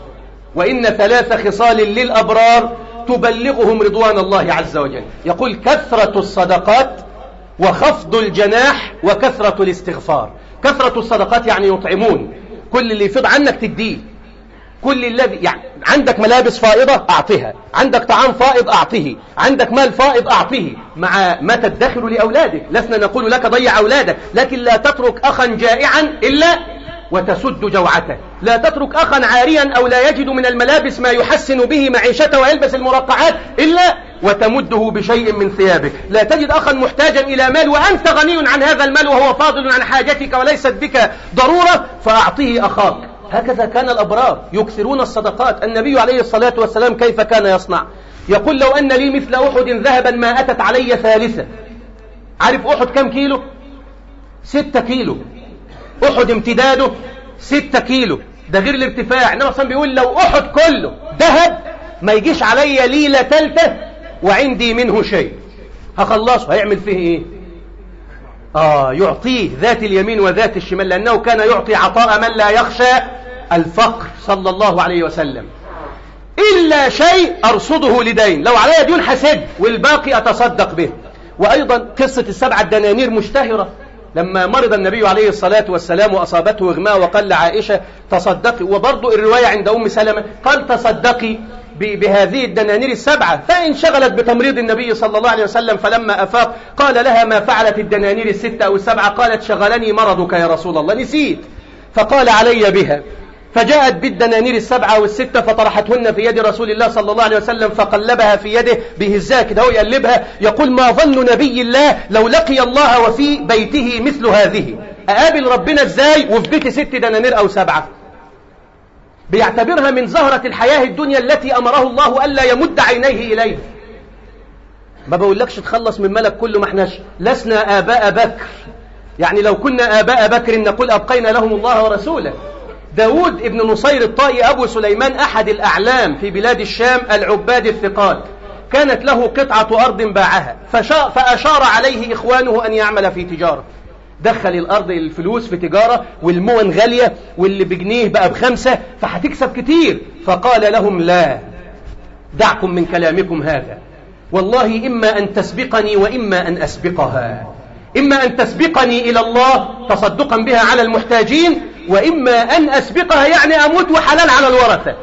وإن ثلاث خصال للأبرار تبلغهم رضوان الله عز وجل. يقول كثرة الصدقات وخفض الجناح وكثرة الاستغفار. كثرة الصدقات يعني يطعمون. كل اللي يفيض عنك تديه. كل الذي يعني عندك ملابس فائضة أعطها عندك طعام فائض أعطه عندك مال فائض أعطه مع ما تدخر لأولادك. لسنا نقول لك ضيع أولادك. لكن لا تترك أخا جائعا إلا وتسد جوعته. لا تترك أخا عاريا أو لا يجد من الملابس ما يحسن به معيشته ويلبس المرقعات إلا وتمده بشيء من ثيابك. لا تجد أخا محتاجا إلى مال وأنت غني عن هذا المال وهو فاضل عن حاجتك وليست بك ضرورة فأعطيه أخاك. هكذا كان الأبرار يكثرون الصدقات. النبي عليه الصلاة والسلام كيف كان يصنع؟ يقول لو أن لي مثل أحد ذهبا ما أتت علي ثالثة. عارف أحد كم كيلو؟ ستة كيلو. أحد امتداده ستة كيلو. ده غير الارتفاع. إنما أصلا بيقول لو أحد كله ذهب ما يجيش علي ليلة ثالثة وعندي منه شيء. هخلصه. هيعمل فيه إيه؟ آه يعطيه ذات اليمين وذات الشمال لأنه كان يعطي عطاء من لا يخشى الفقر صلى الله عليه وسلم. إلا شيء أرصده لدين. لو علي ديون حسد والباقي أتصدق به. وأيضا قصة السبعة الدنانير مشتهرة. لما مرض النبي عليه الصلاة والسلام وأصابته إغماء وقال لعائشة تصدقي وبرضو الرواية عند أم سلمة قال تصدقي بهذه الدنانير السبعة فانشغلت بتمريض النبي صلى الله عليه وسلم فلما أفاق قال لها ما فعلت الدنانير الستة أو السبعة قالت شغلني مرضك يا رسول الله نسيت فقال علي بها. فجاءت بالدنانير السبعة والستة فطرحتهن في يد رسول الله صلى الله عليه وسلم فقلبها في يده بهزاء كده هو يقلبها يقول ما ظن نبي الله لو لقي الله وفي بيته مثل هذه؟ أقابل ربنا إزاي؟ وفي بيتي ست دنانير أو سبعة. بيعتبرها من زهرة الحياة الدنيا التي أمره الله ألا يمد عينيه إليه ما بقولكش تخلص من ملك كله ما إحناش لسنا آباء بكر. يعني لو كنا آباء بكر نقول أبقينا لهم الله ورسوله. داود ابن نصير الطائي أبو سليمان أحد الأعلام في بلاد الشام العباد الثقات. كانت له قطعة أرض باعها. فأشار عليه إخوانه أن يعمل في تجارة. دخل الأرض الفلوس في تجارة والمون غالية واللي بجنيه بقى بخمسة فهتكسب كتير. فقال لهم لا دعكم من كلامكم هذا. والله إما أن تسبقني وإما أن أسبقها. إما أن تسبقني إلى الله تصدقا بها على المحتاجين وإما أن أسبقها يعني أموت وحلال على الورثة.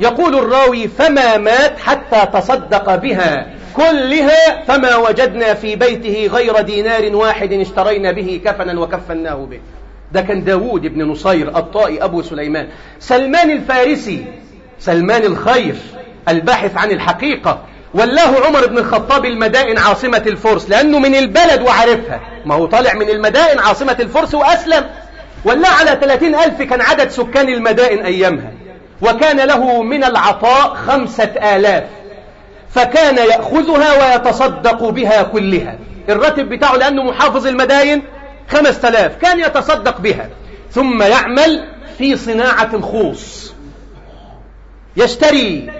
يقول الراوي فما مات حتى تصدق بها كلها فما وجدنا في بيته غير دينار واحد اشترينا به كفنا وكفناه به. ده كان داود بن نصير الطائي أبو سليمان. سلمان الفارسي سلمان الخير الباحث عن الحقيقة. والله عمر بن الخطاب المدائن عاصمة الفرس لأنه من البلد وعرفها ما هو طالع من المدائن عاصمة الفرس وأسلم. ولا على 30 ألف كان عدد سكان المدائن أيامها وكان له من العطاء خمسة آلاف فكان يأخذها ويتصدق بها كلها. الراتب بتاعه لأنه محافظ المداين خمس تلاف كان يتصدق بها. ثم يعمل في صناعة الخوص. يشتري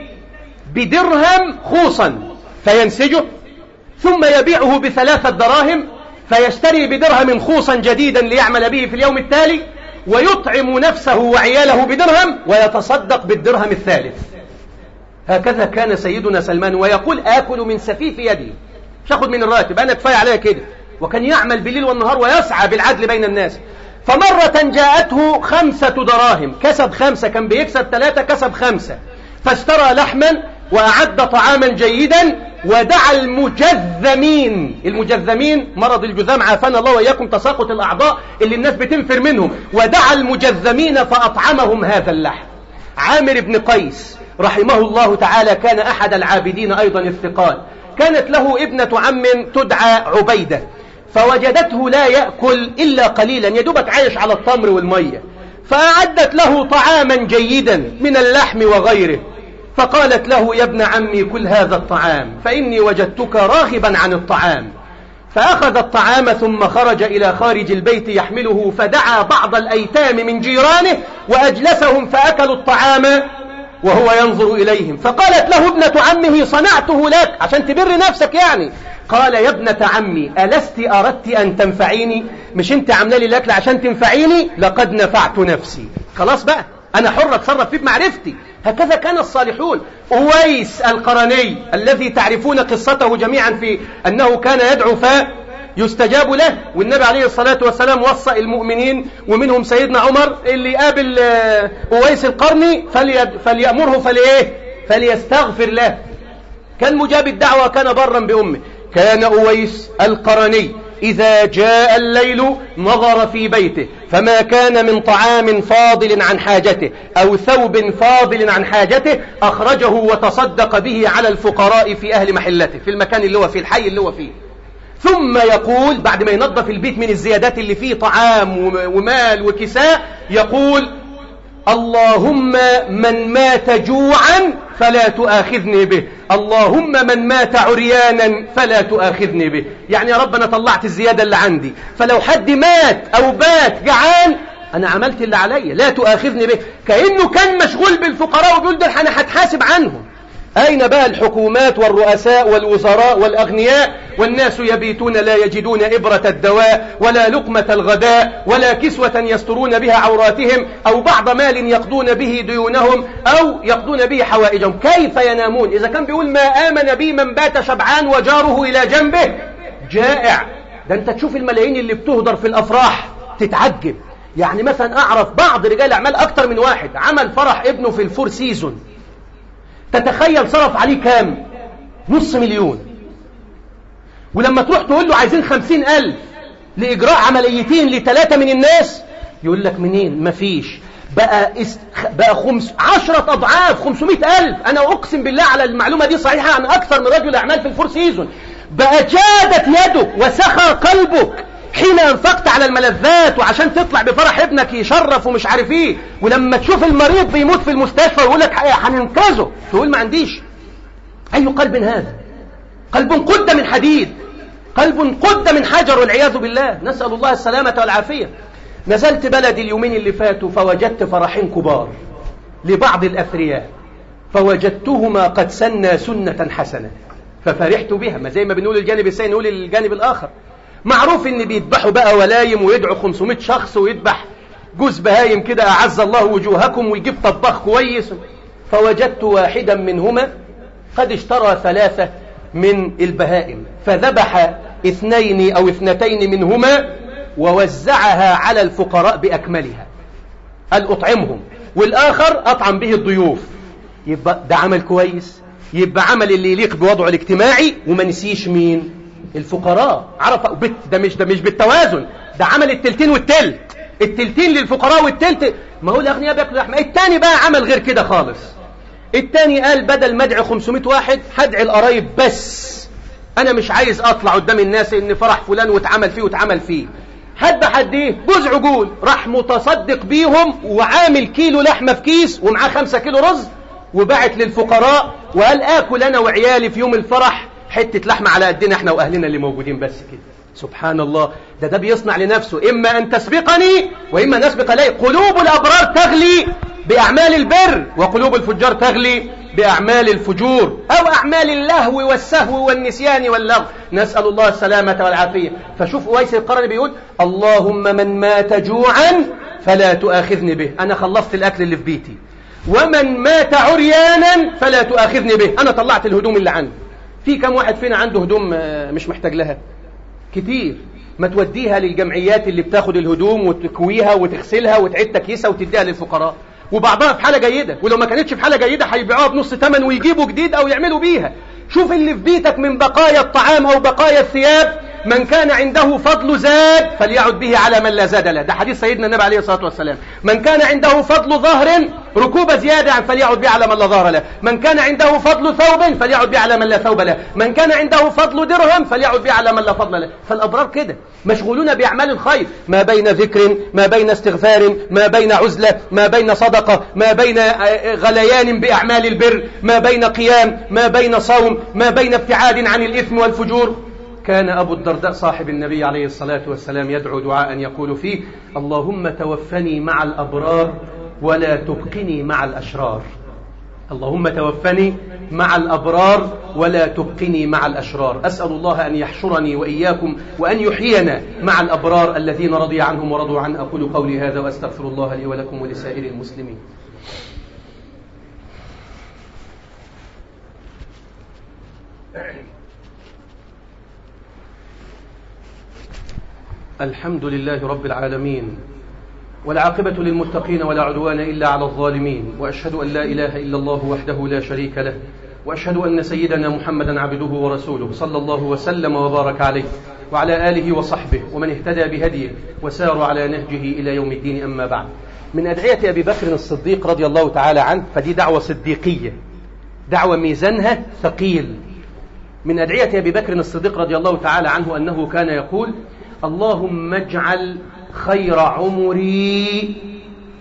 بدرهم خوصا فينسجه ثم يبيعه بثلاثة دراهم فيشتري بدرهم خوصا جديدا ليعمل به في اليوم التالي ويطعم نفسه وعياله بدرهم ويتصدق بالدرهم الثالث. هكذا كان سيدنا سلمان ويقول آكل من سفيف يدي. مش أخذ من الراتب أنا كفاية عليا كده. وكان يعمل بالليل والنهار ويسعى بالعدل بين الناس. فمرة جاءته خمسة دراهم كسب خمسة كان بيكسب ثلاثة كسب خمسة. فاشترى لحما وأعد طعاما جيدا ودعا المجذمين. المجذمين مرض الجذام عافانا الله وإياكم تساقط الأعضاء اللي الناس بتنفر منهم. ودعا المجذمين فأطعمهم هذا اللحم. عامر بن قيس رحمه الله تعالى كان أحد العابدين أيضا الثقال كانت له ابنة عم تدعى عبيدة فوجدته لا يأكل إلا قليلا يدوبك عايش على التمر والمية. فأعدت له طعاما جيدا من اللحم وغيره. فقالت له يا ابن عمي كل هذا الطعام فإني وجدتك راغبا عن الطعام. فأخذ الطعام ثم خرج إلى خارج البيت يحمله فدعا بعض الأيتام من جيرانه وأجلسهم فأكلوا الطعام وهو ينظر إليهم. فقالت له ابنة عمه صنعته لك عشان تبر نفسك يعني. قال يا ابنة عمي ألست أردت أن تنفعيني؟ مش أنت عاملة لي الأكل عشان تنفعيني؟ لقد نفعت نفسي. خلاص بقى أنا حر أتصرف فيه بمعرفتي هكذا كان الصالحون. أويس القرني الذي تعرفون قصته جميعا في أنه كان يدعو يستجاب له والنبي عليه الصلاة والسلام وصى المؤمنين ومنهم سيدنا عمر اللي قابل آه، أويس القرني فليأمره فليه فليستغفر له. كان مجاب الدعوة كان برا بأمه. كان أويس القرني. إذا جاء الليل نظر في بيته فما كان من طعام فاضل عن حاجته أو ثوب فاضل عن حاجته أخرجه وتصدق به على الفقراء في أهل محلته في المكان اللي هو فيه الحي اللي هو فيه. ثم يقول بعد ما ينظف البيت من الزيادات اللي فيه طعام ومال وكساء يقول اللهم من مات جوعا فلا تؤاخذني به. اللهم من مات عريانا فلا تؤاخذني به. يعني يا رب أنا طلعت الزيادة اللي عندي. فلو حد مات أو بات جعان أنا عملت اللي عليا لا تؤاخذني به. كأنه كان مشغول بالفقراء وبيقول ده أنا هتحاسب عنهم. أين بقى الحكومات والرؤساء والوزراء والأغنياء والناس يبيتون لا يجدون إبرة الدواء ولا لقمة الغداء ولا كسوة يسترون بها عوراتهم أو بعض مال يقضون به ديونهم أو يقضون به حوائجهم؟ كيف ينامون؟ إذا كان بيقول ما آمن بي من بات شبعان وجاره إلى جنبه جائع. ده أنت تشوف الملايين اللي بتهدر في الأفراح تتعجب. يعني مثلا أعرف بعض رجال أعمال أكتر من واحد عمل فرح ابنه في ال Four Seasons. تتخيل صرف عليه كام؟ نص مليون. ولما تروح تقول له عايزين خمسين ألف لإجراء عمليتين لثلاثة من الناس يقول لك منين؟ مفيش. بقى است... بقى خمس عشرة أضعاف خمسمائة ألف. أنا أقسم بالله على المعلومة دي صحيحة عن أكثر من رجل أعمال في ال Four Seasons. بقى جادت يدك وسخى قلبك حين انفقت على الملذات وعشان تطلع بفرح ابنك يشرف ومش عارف إيه ولما تشوف المريض بيموت في المستشفى ويقول لك هننقذه. تقول ما عنديش. أي قلب هذا؟ قلب قد من حديد. قلب قد من حجر والعياذ بالله. نسأل الله السلامة والعافية. نزلت بلدي اليومين اللي فاتوا فوجدت فرحين كبار لبعض الأثرياء. فوجدتهما قد سنى سنة حسنة. ففرحت بها. ما زي ما بنقول الجانب السيء نقول الجانب الآخر. معروف ان بيذبحوا بقى ولايم ويدعوا 500 شخص ويذبح جوز بهايم كده أعز الله وجوهكم ويجيب طباخ كويس. فوجدت واحدا منهما قد اشترى ثلاثة من البهائم فذبح اثنين أو اثنتين منهما ووزعها على الفقراء بأكملها. قال أطعمهم والآخر أطعم به الضيوف. يبقى ده عمل كويس يبقى عمل اللي يليق بوضعه الاجتماعي وما نسيش مين. الفقراء. عرف بت ده مش ده مش بالتوازن. ده عمل التلتين والتلت. التلتين للفقراء والتلت. ما هو الأغنياء بياكلوا لحمة. التاني بقى عمل غير كده خالص. التاني قال بدل ما ادعي 500 واحد هدعي القرايب بس. أنا مش عايز أطلع قدام الناس إن فرح فلان واتعمل فيه واتعمل فيه. حد إيه؟ جوز عجول. راح متصدق بيهم وعامل كيلو لحمة في كيس ومعاه خمسة كيلو رز وبعت للفقراء وقال آكل أنا وعيالي في يوم الفرح حتة لحمة على قدنا إحنا وأهلنا اللي موجودين بس كده. سبحان الله ده ده بيصنع لنفسه. إما أن تسبقني وإما نسبق إليه قلوب الأبرار تغلي بأعمال البر وقلوب الفجار تغلي بأعمال الفجور أو أعمال اللهو والسهو والنسيان واللغو. نسأل الله السلامة والعافية. فشوف أويس القرن بيقول اللهم من مات جوعا فلا تؤاخذني به. أنا خلصت الأكل اللي في بيتي. ومن مات عريانا فلا تؤاخذني به. أنا طلعت الهدوم اللي عندي. في كم واحد فينا عنده هدوم آه، مش محتاج لها. كتير. ما توديها للجمعيات اللي بتاخد الهدوم وتكويها وتغسلها وتعيد تكيسها وتديها للفقراء. وبعضها في حالة جيدة. ولو ما كانتش في حالة جيدة هيبيعوها بنص ثمن ويجيبوا جديد أو يعملوا بيها. شوف اللي في بيتك من بقايا الطعام أو بقايا الثياب من كان عنده فضل زاد فليعد به على من لا زاد له. ده حديث سيدنا النبي عليه الصلاة والسلام. من كان عنده فضل ظهر ركوب زيادة فليعد به على من لا ظهر له. من كان عنده فضل ثوب فليعد به على من لا ثوب له. من كان عنده فضل درهم فليعد به على من لا فضل له. فالأبرار كده. مشغولون بأعمال الخير. ما بين ذكر ما بين استغفار ما بين عزلة ما بين صدقة ما بين غليان بأعمال البر ما بين قيام ما بين صوم ما بين ابتعاد عن الإثم والفجور. كان أبو الدرداء صاحب النبي عليه الصلاة والسلام يدعو دعاء يقول فيه اللهم توفني مع الأبرار ولا تبقني مع الأشرار. اللهم توفني مع الأبرار ولا تبقني مع الأشرار. أسأل الله أن يحشرني وإياكم وأن يحيينا مع الأبرار الذين رضي عنهم ورضوا عنه. أقول قولي هذا وأستغفر الله لي ولكم ولسائر المسلمين. الحمد لله رب العالمين والعاقبة للمتقين ولا عدوان إلا على الظالمين وأشهد أن لا إله إلا الله وحده لا شريك له وأشهد أن سيدنا محمدا عبده ورسوله صلى الله وسلم وبارك عليه وعلى آله وصحبه ومن اهتدى بهديه وسار على نهجه إلى يوم الدين أما بعد. من أدعية أبي بكر الصديق رضي الله تعالى عنه فدي دعوة صديقية دعوة ميزانها ثقيل. من أدعية أبي بكر الصديق رضي الله تعالى عنه أنه كان يقول اللهم اجعل خير عمري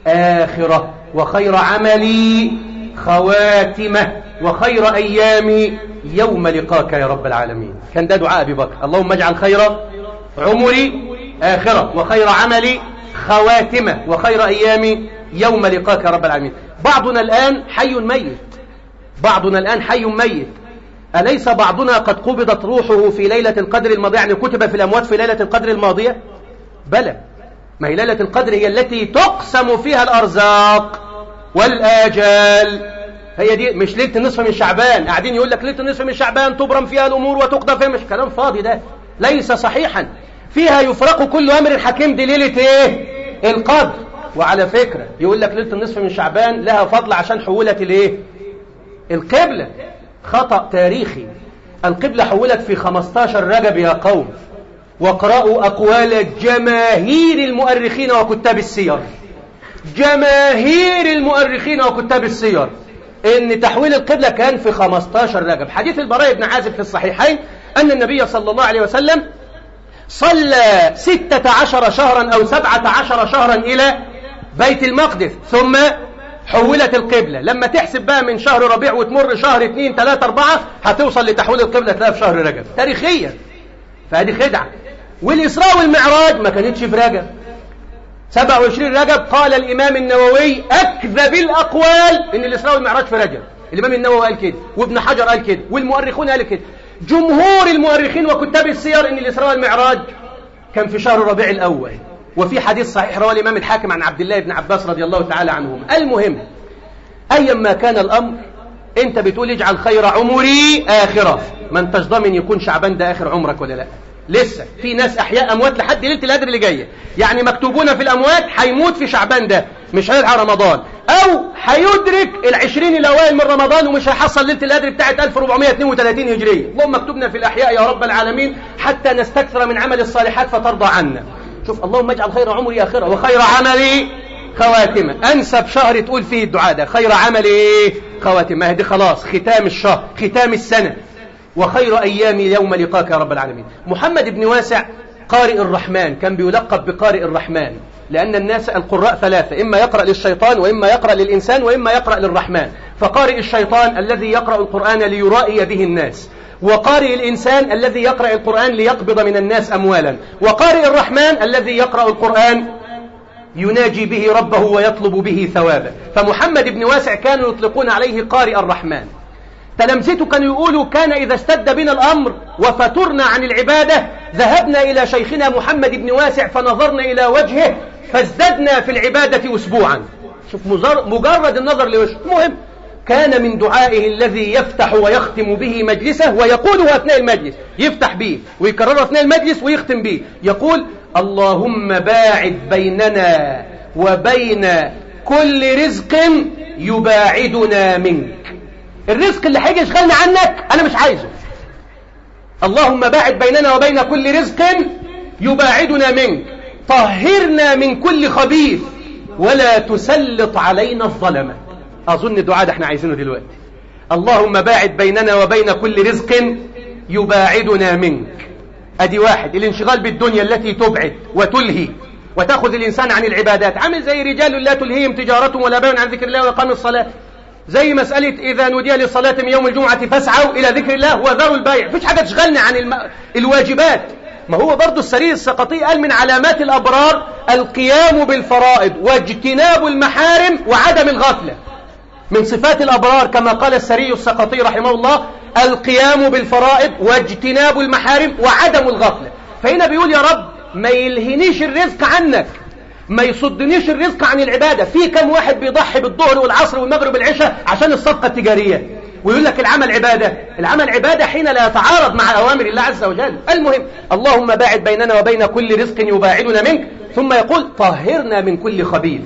آخرة وخير عملي خواتمة وخير أيامي يوم لقاك يا رب العالمين. كان ده دعاء أبي بكر. اللهم اجعل خير عمري آخرة وخير عملي خواتمة وخير أيامي يوم لقاك يا رب العالمين. بعضنا الآن حي ميت. بعضنا الآن حي ميت. أليس بعضنا قد قبضت روحه في ليلة القدر الماضية يعني كتب في الأموات في ليلة القدر الماضية؟ بلى. ما هي ليلة القدر هي التي تقسم فيها الأرزاق والآجال. هي دي مش ليلة النصف من شعبان. قاعدين يقول لك ليلة النصف من شعبان تبرم فيها الأمور وتقضى فيها. مش كلام فاضي ده. ليس صحيحا. فيها يفرق كل أمر حكيم دي ليلة إيه؟ القدر. وعلى فكرة يقول لك ليلة النصف من شعبان لها فضل عشان حولت الإيه؟ القبلة. خطأ تاريخي. القبلة حولت في 15 رجب يا قوم. واقرأوا أقوال جماهير المؤرخين وكتاب السير. جماهير المؤرخين وكتاب السير. إن تحويل القبلة كان في 15 رجب. حديث البراء بن عازب في الصحيحين أن النبي صلى الله عليه وسلم صلى ستة عشر شهرا أو سبعة عشر شهرا إلى بيت المقدس. ثم حولت القبلة. لما تحسب بقى من شهر ربيع وتمر شهر اثنين ثلاثة أربعة هتوصل لتحويل القبلة تلاقي في شهر رجب. تاريخيا. فهذه خدعة. والإسراء والمعراج ما كانتش في رجب. 27 رجب قال الإمام النووي أكذب الأقوال إن الإسراء والمعراج في رجب. الإمام النووي قال كده وابن حجر قال كده والمؤرخون قال كده. جمهور المؤرخين وكتاب السير إن الإسراء والمعراج كان في شهر ربيع الأول. وفي حديث صحيح رواه الإمام الحاكم عن عبد الله بن عباس رضي الله تعالى عنهما. المهم أيا ما كان الأمر أنت بتقول اجعل خير عمري آخرة. ما أنتش ضامن يكون شعبان ده آخر عمرك ولا لا. لسه في ناس أحياء أموات لحد ليلة القدر اللي جاية. يعني مكتوبون في الأموات هيموت في شعبان ده مش هيلحق رمضان. أو هيدرك العشرين الأوائل من رمضان ومش هيحصل ليلة القدر بتاعت 1432 هجرية. اللهم اكتبنا في الأحياء يا رب العالمين حتى نستكثر من عمل الصالحات فترضى عنا. شوف اللهم اجعل خير عمري آخرة. وخير عملي خواتمة أنسب شهر تقول فيه الدعاء ده. خير عملي خواتمة دي خلاص. ختام الشهر ختام السنة. وخير أيامي يوم لقاك يا رب العالمين. محمد بن واسع قارئ الرحمن. كان بيلقب بقارئ الرحمن. لأن الناس القراء ثلاثة. إما يقرأ للشيطان وإما يقرأ للإنسان وإما يقرأ للرحمن. فقارئ الشيطان الذي يقرأ القرآن ليرائي به الناس. وقارئ الإنسان الذي يقرأ القرآن ليقبض من الناس أموالا. وقارئ الرحمن الذي يقرأ القرآن يناجي به ربه ويطلب به ثوابا فمحمد بن واسع كانوا يطلقون عليه قارئ الرحمن. تلامذته كانوا يقولوا كان إذا اشتد بنا الأمر وفترنا عن العبادة ذهبنا إلى شيخنا محمد بن واسع فنظرنا إلى وجهه فازددنا في العبادة أسبوعا. شوف مجرد النظر لوجهه مهم. كان من دعائه الذي يفتح ويختم به مجلسه ويقوله أثناء المجلس يفتح به ويكرره أثناء المجلس ويختم به. يقول اللهم باعد بيننا وبين كل رزق يباعدنا منك. الرزق اللي هيجي يشغلنا عنك أنا مش عايزه. اللهم باعد بيننا وبين كل رزق يباعدنا منك. طهرنا من كل خبيث ولا تسلط علينا الظلمة. أظن الدعاء ده إحنا عايزينه دلوقتي. اللهم باعد بيننا وبين كل رزق يباعدنا منك. أدي واحد الانشغال بالدنيا التي تبعد وتلهي وتأخذ الإنسان عن العبادات. عامل زي رجال لا تلهيهم تجارة ولا بيع عن ذكر الله وإقام الصلاة. زي مسألة إذا نودي للصلاة من يوم الجمعة فاسعوا إلى ذكر الله وذروا البيع. فيش حاجة تشغلنا عن الم... الواجبات. ما هو برضو السرير السقطي قال من علامات الأبرار القيام بالفرائض واجتناب المحارم وعدم الغفلة. من صفات الأبرار كما قال السري السقطي رحمه الله القيام بالفرائض واجتناب المحارم وعدم الغفلة. فهنا بيقول يا رب ما يلهنيش الرزق عنك ما يصدنيش الرزق عن العبادة. في كم واحد بيضحي بالظهر والعصر والمغرب والعشاء عشان الصفقة التجارية؟ ويقول لك العمل عبادة. العمل عبادة حين لا يتعارض مع أوامر الله عز وجل. المهم اللهم باعد بيننا وبين كل رزق يباعدنا منك. ثم يقول طهرنا من كل خبيث.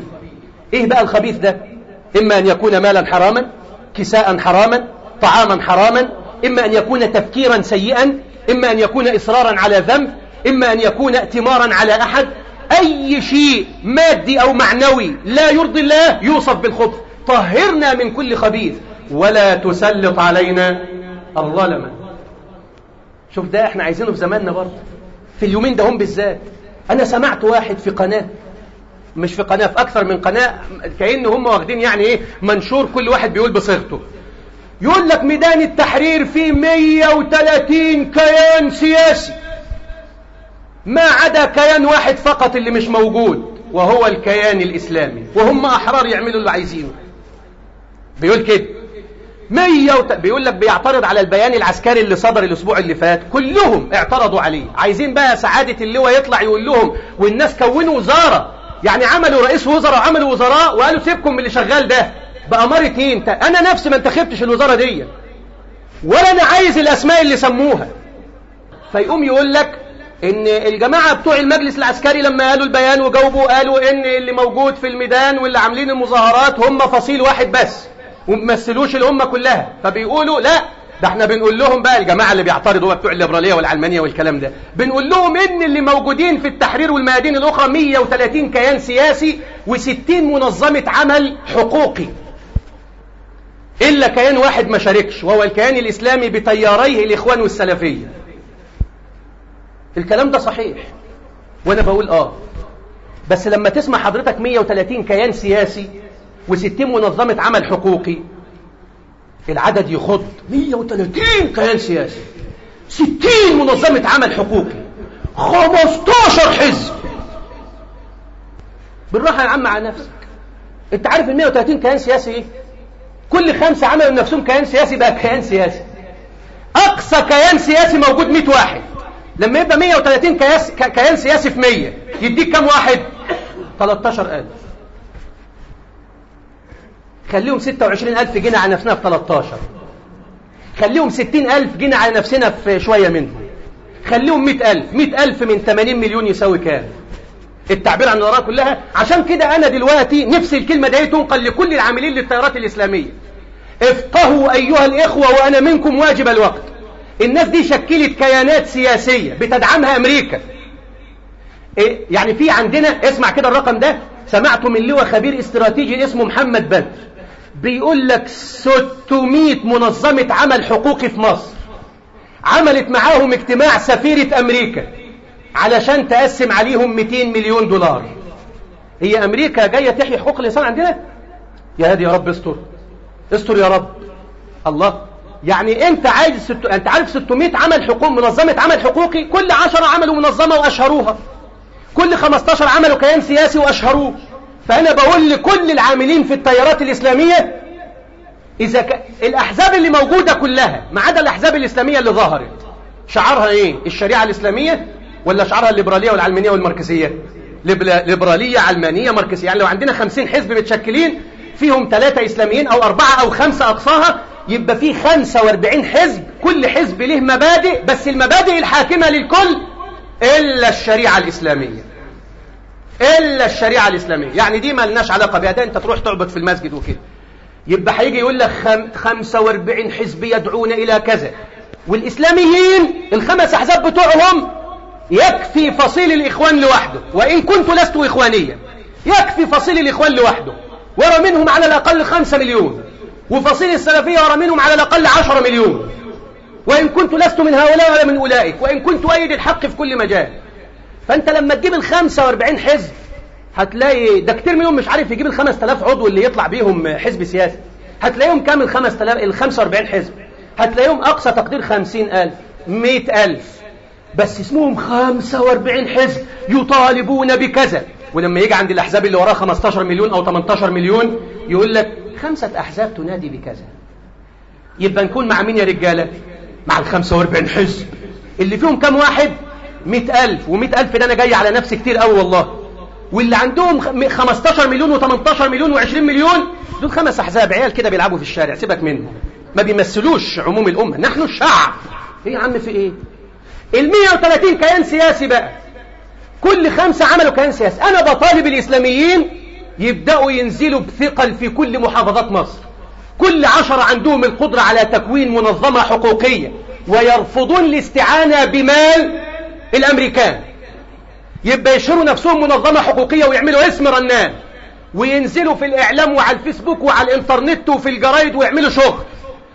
إيه بقى الخبيث ده؟ إما أن يكون مالا حراما كساء حراما طعاما حراما إما أن يكون تفكيرا سيئا إما أن يكون إصرارا على ذنب إما أن يكون ائتمارا على أحد. أي شيء مادي أو معنوي لا يرضي الله يوصف بالخبث. طهرنا من كل خبيث. ولا تسلط علينا الظلمة شوف ده إحنا عايزينه في زماننا برضه. في اليومين ده هم بالذات. أنا سمعت واحد في قناة مش في قناة في أكثر من قناة كأن هم واخدين يعني إيه منشور كل واحد بيقول بصيغته. يقول لك ميدان التحرير فيه 130 كيان سياسي. ما عدا كيان واحد فقط اللي مش موجود وهو الكيان الإسلامي. وهم أحرار يعملوا اللي عايزينه. بيقول كده. مية وت... بيقول لك بيعترض على البيان العسكري اللي صدر الأسبوع اللي فات. كلهم اعترضوا عليه. عايزين بقى سعادة اللواء يطلع يقول لهم والناس كونوا وزارة. يعني عملوا رئيس وزراء وعملوا وزراء وقالوا سيبكم من اللي شغال ده. بأمارة إيه انت أنا نفسي ما انتخبتش الوزارة دي. ولا أنا عايز الأسماء اللي سموها. فيقوم يقول لك إن الجماعة بتوع المجلس العسكري لما قالوا البيان وجاوبوا قالوا إن اللي موجود في الميدان واللي عاملين المظاهرات هم فصيل واحد بس وممثلوش الأمة كلها. فبيقولوا لا ده إحنا بنقول لهم بقى الجماعة اللي بيعترضوا بتوع الليبرالية والعلمانية والكلام ده. بنقول لهم إن اللي موجودين في التحرير والميادين الأخرى 130 كيان سياسي و60 منظمة عمل حقوقي. إلا كيان واحد ما شاركش وهو الكيان الإسلامي بتياريه الإخوان والسلفية. الكلام ده صحيح. وأنا بقول آه. بس لما تسمع حضرتك 130 كيان سياسي و60 منظمة عمل حقوقي العدد يخض 130 كيان سياسي. 60 منظمة عمل حقوقي. 15 حزب. بالراحة يا عم على نفسك. انت عارف ال 130 كيان سياسي إيه؟ كل خمسة عملوا لنفسهم كيان سياسي بقى كيان سياسي. أقصى كيان سياسي موجود 100 واحد. لما يبقى 130 كياس كيان سياسي في 100 يديك كم واحد؟ 13000 خليهم 26000 جنيه على نفسنا في 13 خليهم 60000 جنيه على نفسنا في شوية منهم. خليهم 100000 100000 من 80 مليون يساوي كام؟ التعبير عن الوراء كلها. عشان كده أنا دلوقتي نفسي الكلمة دي تنقل لكل العاملين للتيارات الإسلامية. افقهوا أيها الإخوة وأنا منكم واجب الوقت. الناس دي شكلت كيانات سياسية بتدعمها أمريكا. إيه يعني في عندنا اسمع كده الرقم ده. سمعته من لواء خبير استراتيجي اسمه محمد بدر. بيقول لك 600 منظمة عمل حقوقي في مصر. عملت معاهم اجتماع سفيرة أمريكا علشان تقسم عليهم 200 مليون دولار. هي أمريكا جاية تحيي حقوق الإنسان عندنا؟ يا هادي يا رب استر. استر يا رب. الله. يعني أنت عايز ست... أنت عارف 600 عمل حقوق منظمة عمل حقوقي؟ كل 10 عملوا منظمة وأشهروها. كل 15 عملوا كيان سياسي وأشهروه. فأنا بقول لكل العاملين في التيارات الإسلامية إذا ك... الأحزاب اللي موجودة كلها ما عدا الأحزاب الإسلامية اللي ظهرت شعارها إيه؟ الشريعة الإسلامية ولا شعارها الليبرالية والعلمانية والماركسية؟ ليبرالية علمانية ماركسية يعني لو عندنا خمسين حزب متشكلين فيهم ثلاثة إسلاميين أو أربعة أو خمسة أقصاها يبقى في خمسة وأربعين حزب كل حزب له مبادئ بس المبادئ الحاكمة للكل إلا الشريعة الإسلامية. إلا الشريعة الإسلامية. يعني دي ما لناش علاقة بها ده أنت تروح تعبد في المسجد وكده. يبقى هيجي يقول لك خم... خمسة وأربعين حزب يدعون إلى كذا. والإسلاميين الخمس أحزاب بتوعهم يكفي فصيل الإخوان لوحده. وإن كنت لست إخوانيا. يكفي فصيل الإخوان لوحده. ورى منهم على الأقل خمسة مليون. وفصيل السلفية ورى منهم على الأقل عشرة مليون. وإن كنت لست من هؤلاء ولا من أولئك. وإن كنت أيد الحق في كل مجال. فأنت لما تجيب الخمسة وأربعين حزب هتلاقي ده كتير منهم مش عارف يجيب الخمس تلاف عضو اللي يطلع بيهم حزب سياسي. هتلاقيهم كام الخمس تلاف الخمسة وأربعين حزب؟ هتلاقيهم أقصى تقدير خمسين ألف مئة ألف. بس اسمهم 45 حزب يطالبون بكذا. ولما يجي عند الأحزاب اللي وراها 15 مليون أو 18 مليون يقول لك خمسة أحزاب تنادي بكذا. يبقى نكون مع مين يا رجالة؟ مع ال 45 حزب. اللي فيهم كم واحد؟ 100000 و100000 ده أنا جاي على نفسي كتير قوي والله. واللي عندهم 15 مليون و18 مليون و20 مليون دول خمس أحزاب عيال كده بيلعبوا في الشارع سيبك منهم. ما بيمثلوش عموم الأمة نحن الشعب. إيه يا عم في إيه؟ ال 130 كيان سياسي بقى. كل خمسة عملوا كيان سياسي. أنا بطالب الإسلاميين يبدأوا ينزلوا بثقل في كل محافظات مصر. كل عشرة عندهم القدرة على تكوين منظمة حقوقية ويرفضون الاستعانة بمال الأمريكان. يبقى يشيروا نفسهم منظمة حقوقية ويعملوا اسم رنان. وينزلوا في الإعلام وعلى الفيسبوك وعلى الإنترنت وفي الجرايد ويعملوا شغل.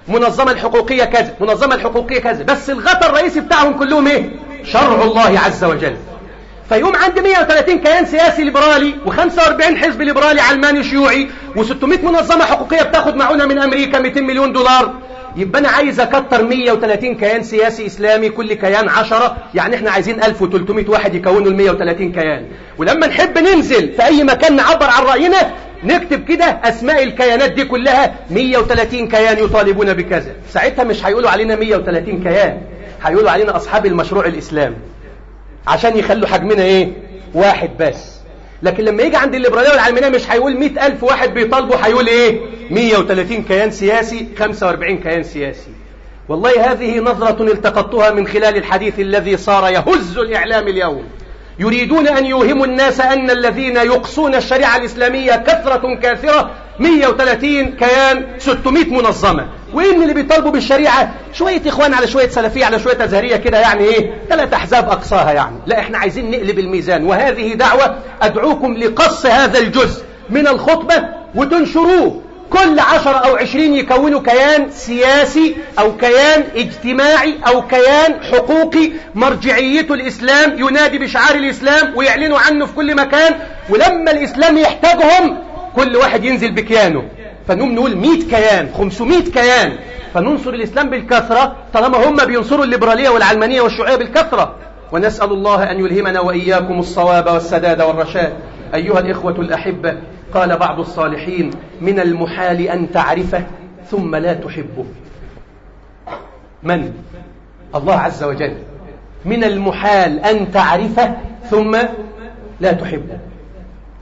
منظمة الحقوقية كذا منظمة الحقوقية كذا. بس الغطى الرئيسي بتاعهم كلهم إيه؟ شرع الله عز وجل. فيقوم عند 130 كيان سياسي ليبرالي و45 حزب ليبرالي علماني شيوعي و600 منظمة حقوقية بتاخد معونة من أمريكا 200 مليون دولار. يبقى أنا عايز أكتر 130 كيان سياسي إسلامي كل كيان 10 يعني إحنا عايزين 1300 واحد يكونوا ال 130 كيان. ولما نحب ننزل في أي مكان نعبر عن رأينا نكتب كده أسماء الكيانات دي كلها 130 كيان يطالبون بكذا. ساعتها مش هيقولوا علينا 130 كيان هيقولوا علينا أصحاب المشروع الإسلامي. عشان يخلوا حجمنا إيه؟ واحد بس. لكن لما يجي عند الليبرالية والعلمانية مش هيقول مئة ألف واحد بيطالبوا هيقول إيه؟ 130 كيان سياسي 45 كيان سياسي. والله هذه نظرة التقطتها من خلال الحديث الذي صار يهز الإعلام اليوم. يريدون أن يوهموا الناس أن الذين يقصون الشريعة الإسلامية كثرة كاثرة 130 كيان 600 منظمة. وإن اللي بيطالبوا بالشريعة؟ شوية إخوان على شوية سلفية على شوية أزهرية كده يعني إيه؟ ثلاث أحزاب أقصاها يعني. لا إحنا عايزين نقلب الميزان. وهذه دعوة أدعوكم لقص هذا الجزء من الخطبة وتنشروه. كل عشر أو عشرين يكونوا كيان سياسي أو كيان اجتماعي أو كيان حقوقي. مرجعيته الإسلام ينادي بشعار الإسلام ويعلنوا عنه في كل مكان. ولما الإسلام يحتاجهم كل واحد ينزل بكيانه. فنقوم نقول 100 كيان 500 كيان. فننصر الإسلام بالكثرة طالما هم بينصروا الليبرالية والعلمانية والشيوعية بالكثرة. ونسأل الله أن يلهمنا وإياكم الصواب والسداد والرشاد. أيها الإخوة الأحبة قال بعض الصالحين من المحال أن تعرفه ثم لا تحبه. من؟ الله عز وجل. من المحال أن تعرفه ثم لا تحبه.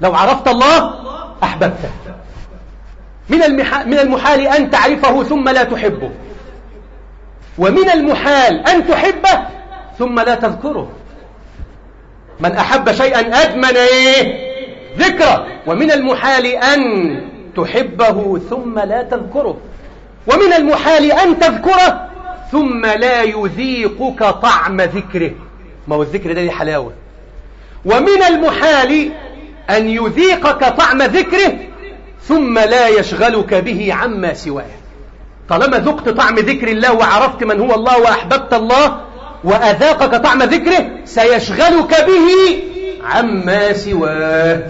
لو عرفت الله أحببته. من من المحال أن تعرفه ثم لا تحبه. ومن المحال أن تحبه ثم لا تذكره. من أحب شيئا أدمن إيه ذكره. ومن المحال أن تحبه ثم لا تذكره. ومن المحال أن تذكره ثم لا يذيقك طعم ذكره. ما هو الذكر ده حلاوة. ومن المحال أن يذيقك طعم ذكره ثم لا يشغلك به عما سواه طالما ذقت طعم ذكر الله وعرفت من هو الله وأحببت الله وأذاقك طعم ذكره سيشغلك به عما سواه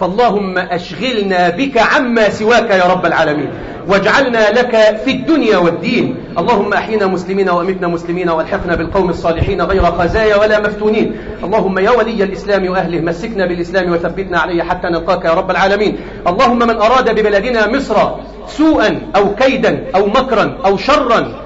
فاللهم أشغلنا بك عما سواك يا رب العالمين. واجعلنا لك في الدنيا والدين. اللهم أحينا مسلمين وأمتنا مسلمين وألحقنا بالقوم الصالحين غير خزايا ولا مفتونين. اللهم يا ولي الإسلام وأهله مسكنا بالإسلام وثبتنا عليه حتى نلقاك يا رب العالمين. اللهم من أراد ببلدنا مصر سوءا أو كيدا أو مكرا أو شرا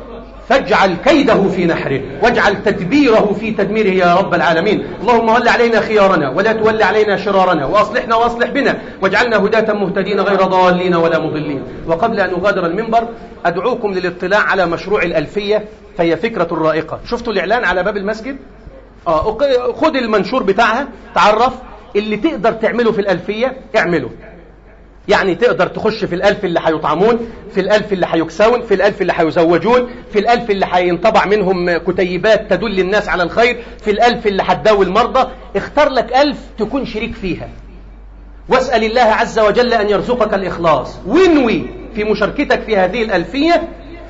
فاجعل كيده في نحره واجعل تدبيره في تدميره يا رب العالمين. اللهم ول علينا خيارنا ولا تول علينا شرارنا وأصلحنا وأصلح بنا. واجعلنا هداة مهتدين غير ضالين ولا مضلين. وقبل أن أغادر المنبر أدعوكم للاطلاع على مشروع الألفية فهي فكرة رائقة. شفتوا الإعلان على باب المسجد؟ آه خد المنشور بتاعها تعرف اللي تقدر تعمله في الألفية اعمله. يعني تقدر تخش في الألف اللي هيطعمون في الألف اللي هيكسون في الألف اللي هيزوجون في الألف اللي هينطبع منهم كتيبات تدل الناس على الخير في الألف اللي هتداوي المرضى. اختار لك ألف تكون شريك فيها. واسأل الله عز وجل أن يرزقك الإخلاص. وانوي في مشاركتك في هذه الألفية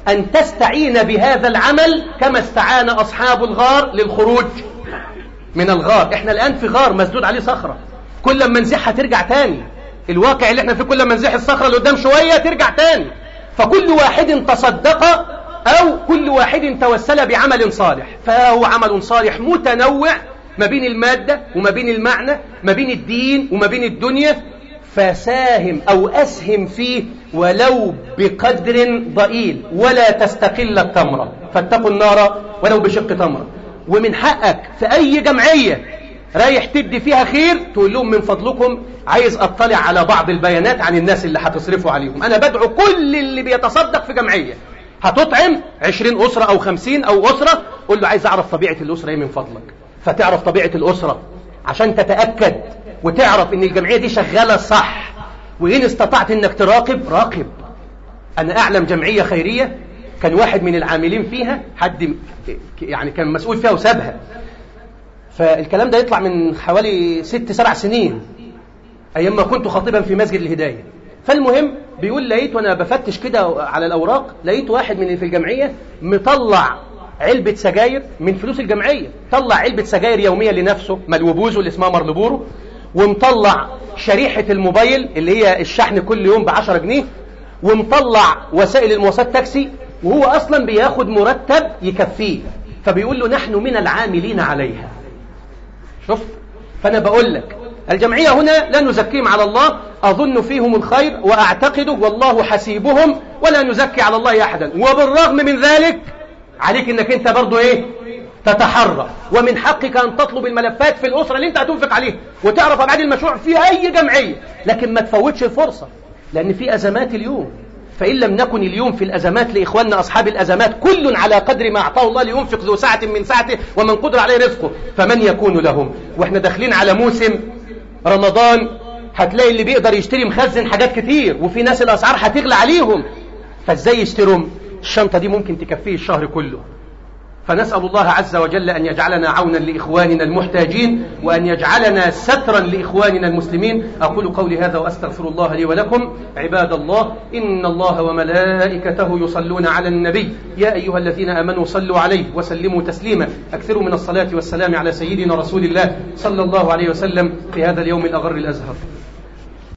أن تستعين بهذا العمل كما استعان أصحاب الغار للخروج من الغار. إحنا الآن في غار مسدود عليه صخرة. كل ما نزحها ترجع تاني. الواقع اللي إحنا فيه كل ما نزح الصخرة اللي قدام شوية ترجع تاني. فكل واحد تصدق أو كل واحد توسل بعمل صالح. فهو عمل صالح متنوع ما بين المادة وما بين المعنى ما بين الدين وما بين الدنيا. فساهم أو أسهم فيه ولو بقدر ضئيل. ولا تستقل التمرة فاتقوا النار ولو بشق تمرة ومن حقك في أي جمعية رايح تدي فيها خير تقول لهم من فضلكم عايز أطلع على بعض البيانات عن الناس اللي هتصرفوا عليهم. أنا بدعو كل اللي بيتصدق في جمعية. هتطعم عشرين أسرة أو خمسين أو أسرة قول له عايز أعرف طبيعة الأسرة إيه من فضلك. فتعرف طبيعة الأسرة عشان تتأكد وتعرف إن الجمعية دي شغالة صح. وإن استطعت إنك تراقب راقب. أنا أعلم جمعية خيرية كان واحد من العاملين فيها حد يعني كان مسؤول فيها وسابها. فالكلام ده يطلع من حوالي ست سبع سنين أيام ما كنت خطيبا في مسجد الهداية. فالمهم بيقول لقيت وأنا بفتش كده على الأوراق لقيت واحد من اللي في الجمعية مطلع علبة سجاير من فلوس الجمعية. طلع علبة سجاير يومية لنفسه ملوبوزه اللي اسمها مرلبورو ومطلع شريحة الموبايل اللي هي الشحن كل يوم بعشرة جنيه ومطلع وسائل المواصلات تاكسي وهو أصلا بياخد مرتب يكفيه. فبيقول له نحن من العاملين عليها. شفت فأنا بقول لك الجمعية هنا لا نزكيهم على الله أظن فيهم الخير وأعتقد والله حسيبهم ولا نزكي على الله أحدا. وبالرغم من ذلك عليك أنك أنت برضو إيه؟ تتحرى. ومن حقك أن تطلب الملفات في الأسرة اللي أنت هتنفق عليها وتعرف أبعاد المشروع في أي جمعية. لكن ما تفوتش الفرصة لأن في أزمات اليوم. فإن لم نكن اليوم في الأزمات لإخواننا أصحاب الأزمات كل على قدر ما أعطاه الله لينفق ذو سعة من سعته ومن قدر عليه رزقه فمن يكون لهم؟ وإحنا داخلين على موسم رمضان هتلاقي اللي بيقدر يشتري مخزن حاجات كتير وفي ناس الأسعار هتغلى عليهم. فإزاي يشتروا؟ الشنطة دي ممكن تكفيه الشهر كله. فنسأل الله عز وجل أن يجعلنا عونا لإخواننا المحتاجين وأن يجعلنا سترا لإخواننا المسلمين. أقول قولي هذا وأستغفر الله لي ولكم. عباد الله إن الله وملائكته يصلون على النبي. يا أيها الذين آمنوا صلوا عليه وسلموا تسليما. أكثروا من الصلاة والسلام على سيدنا رسول الله صلى الله عليه وسلم في هذا اليوم الأغر الأزهر.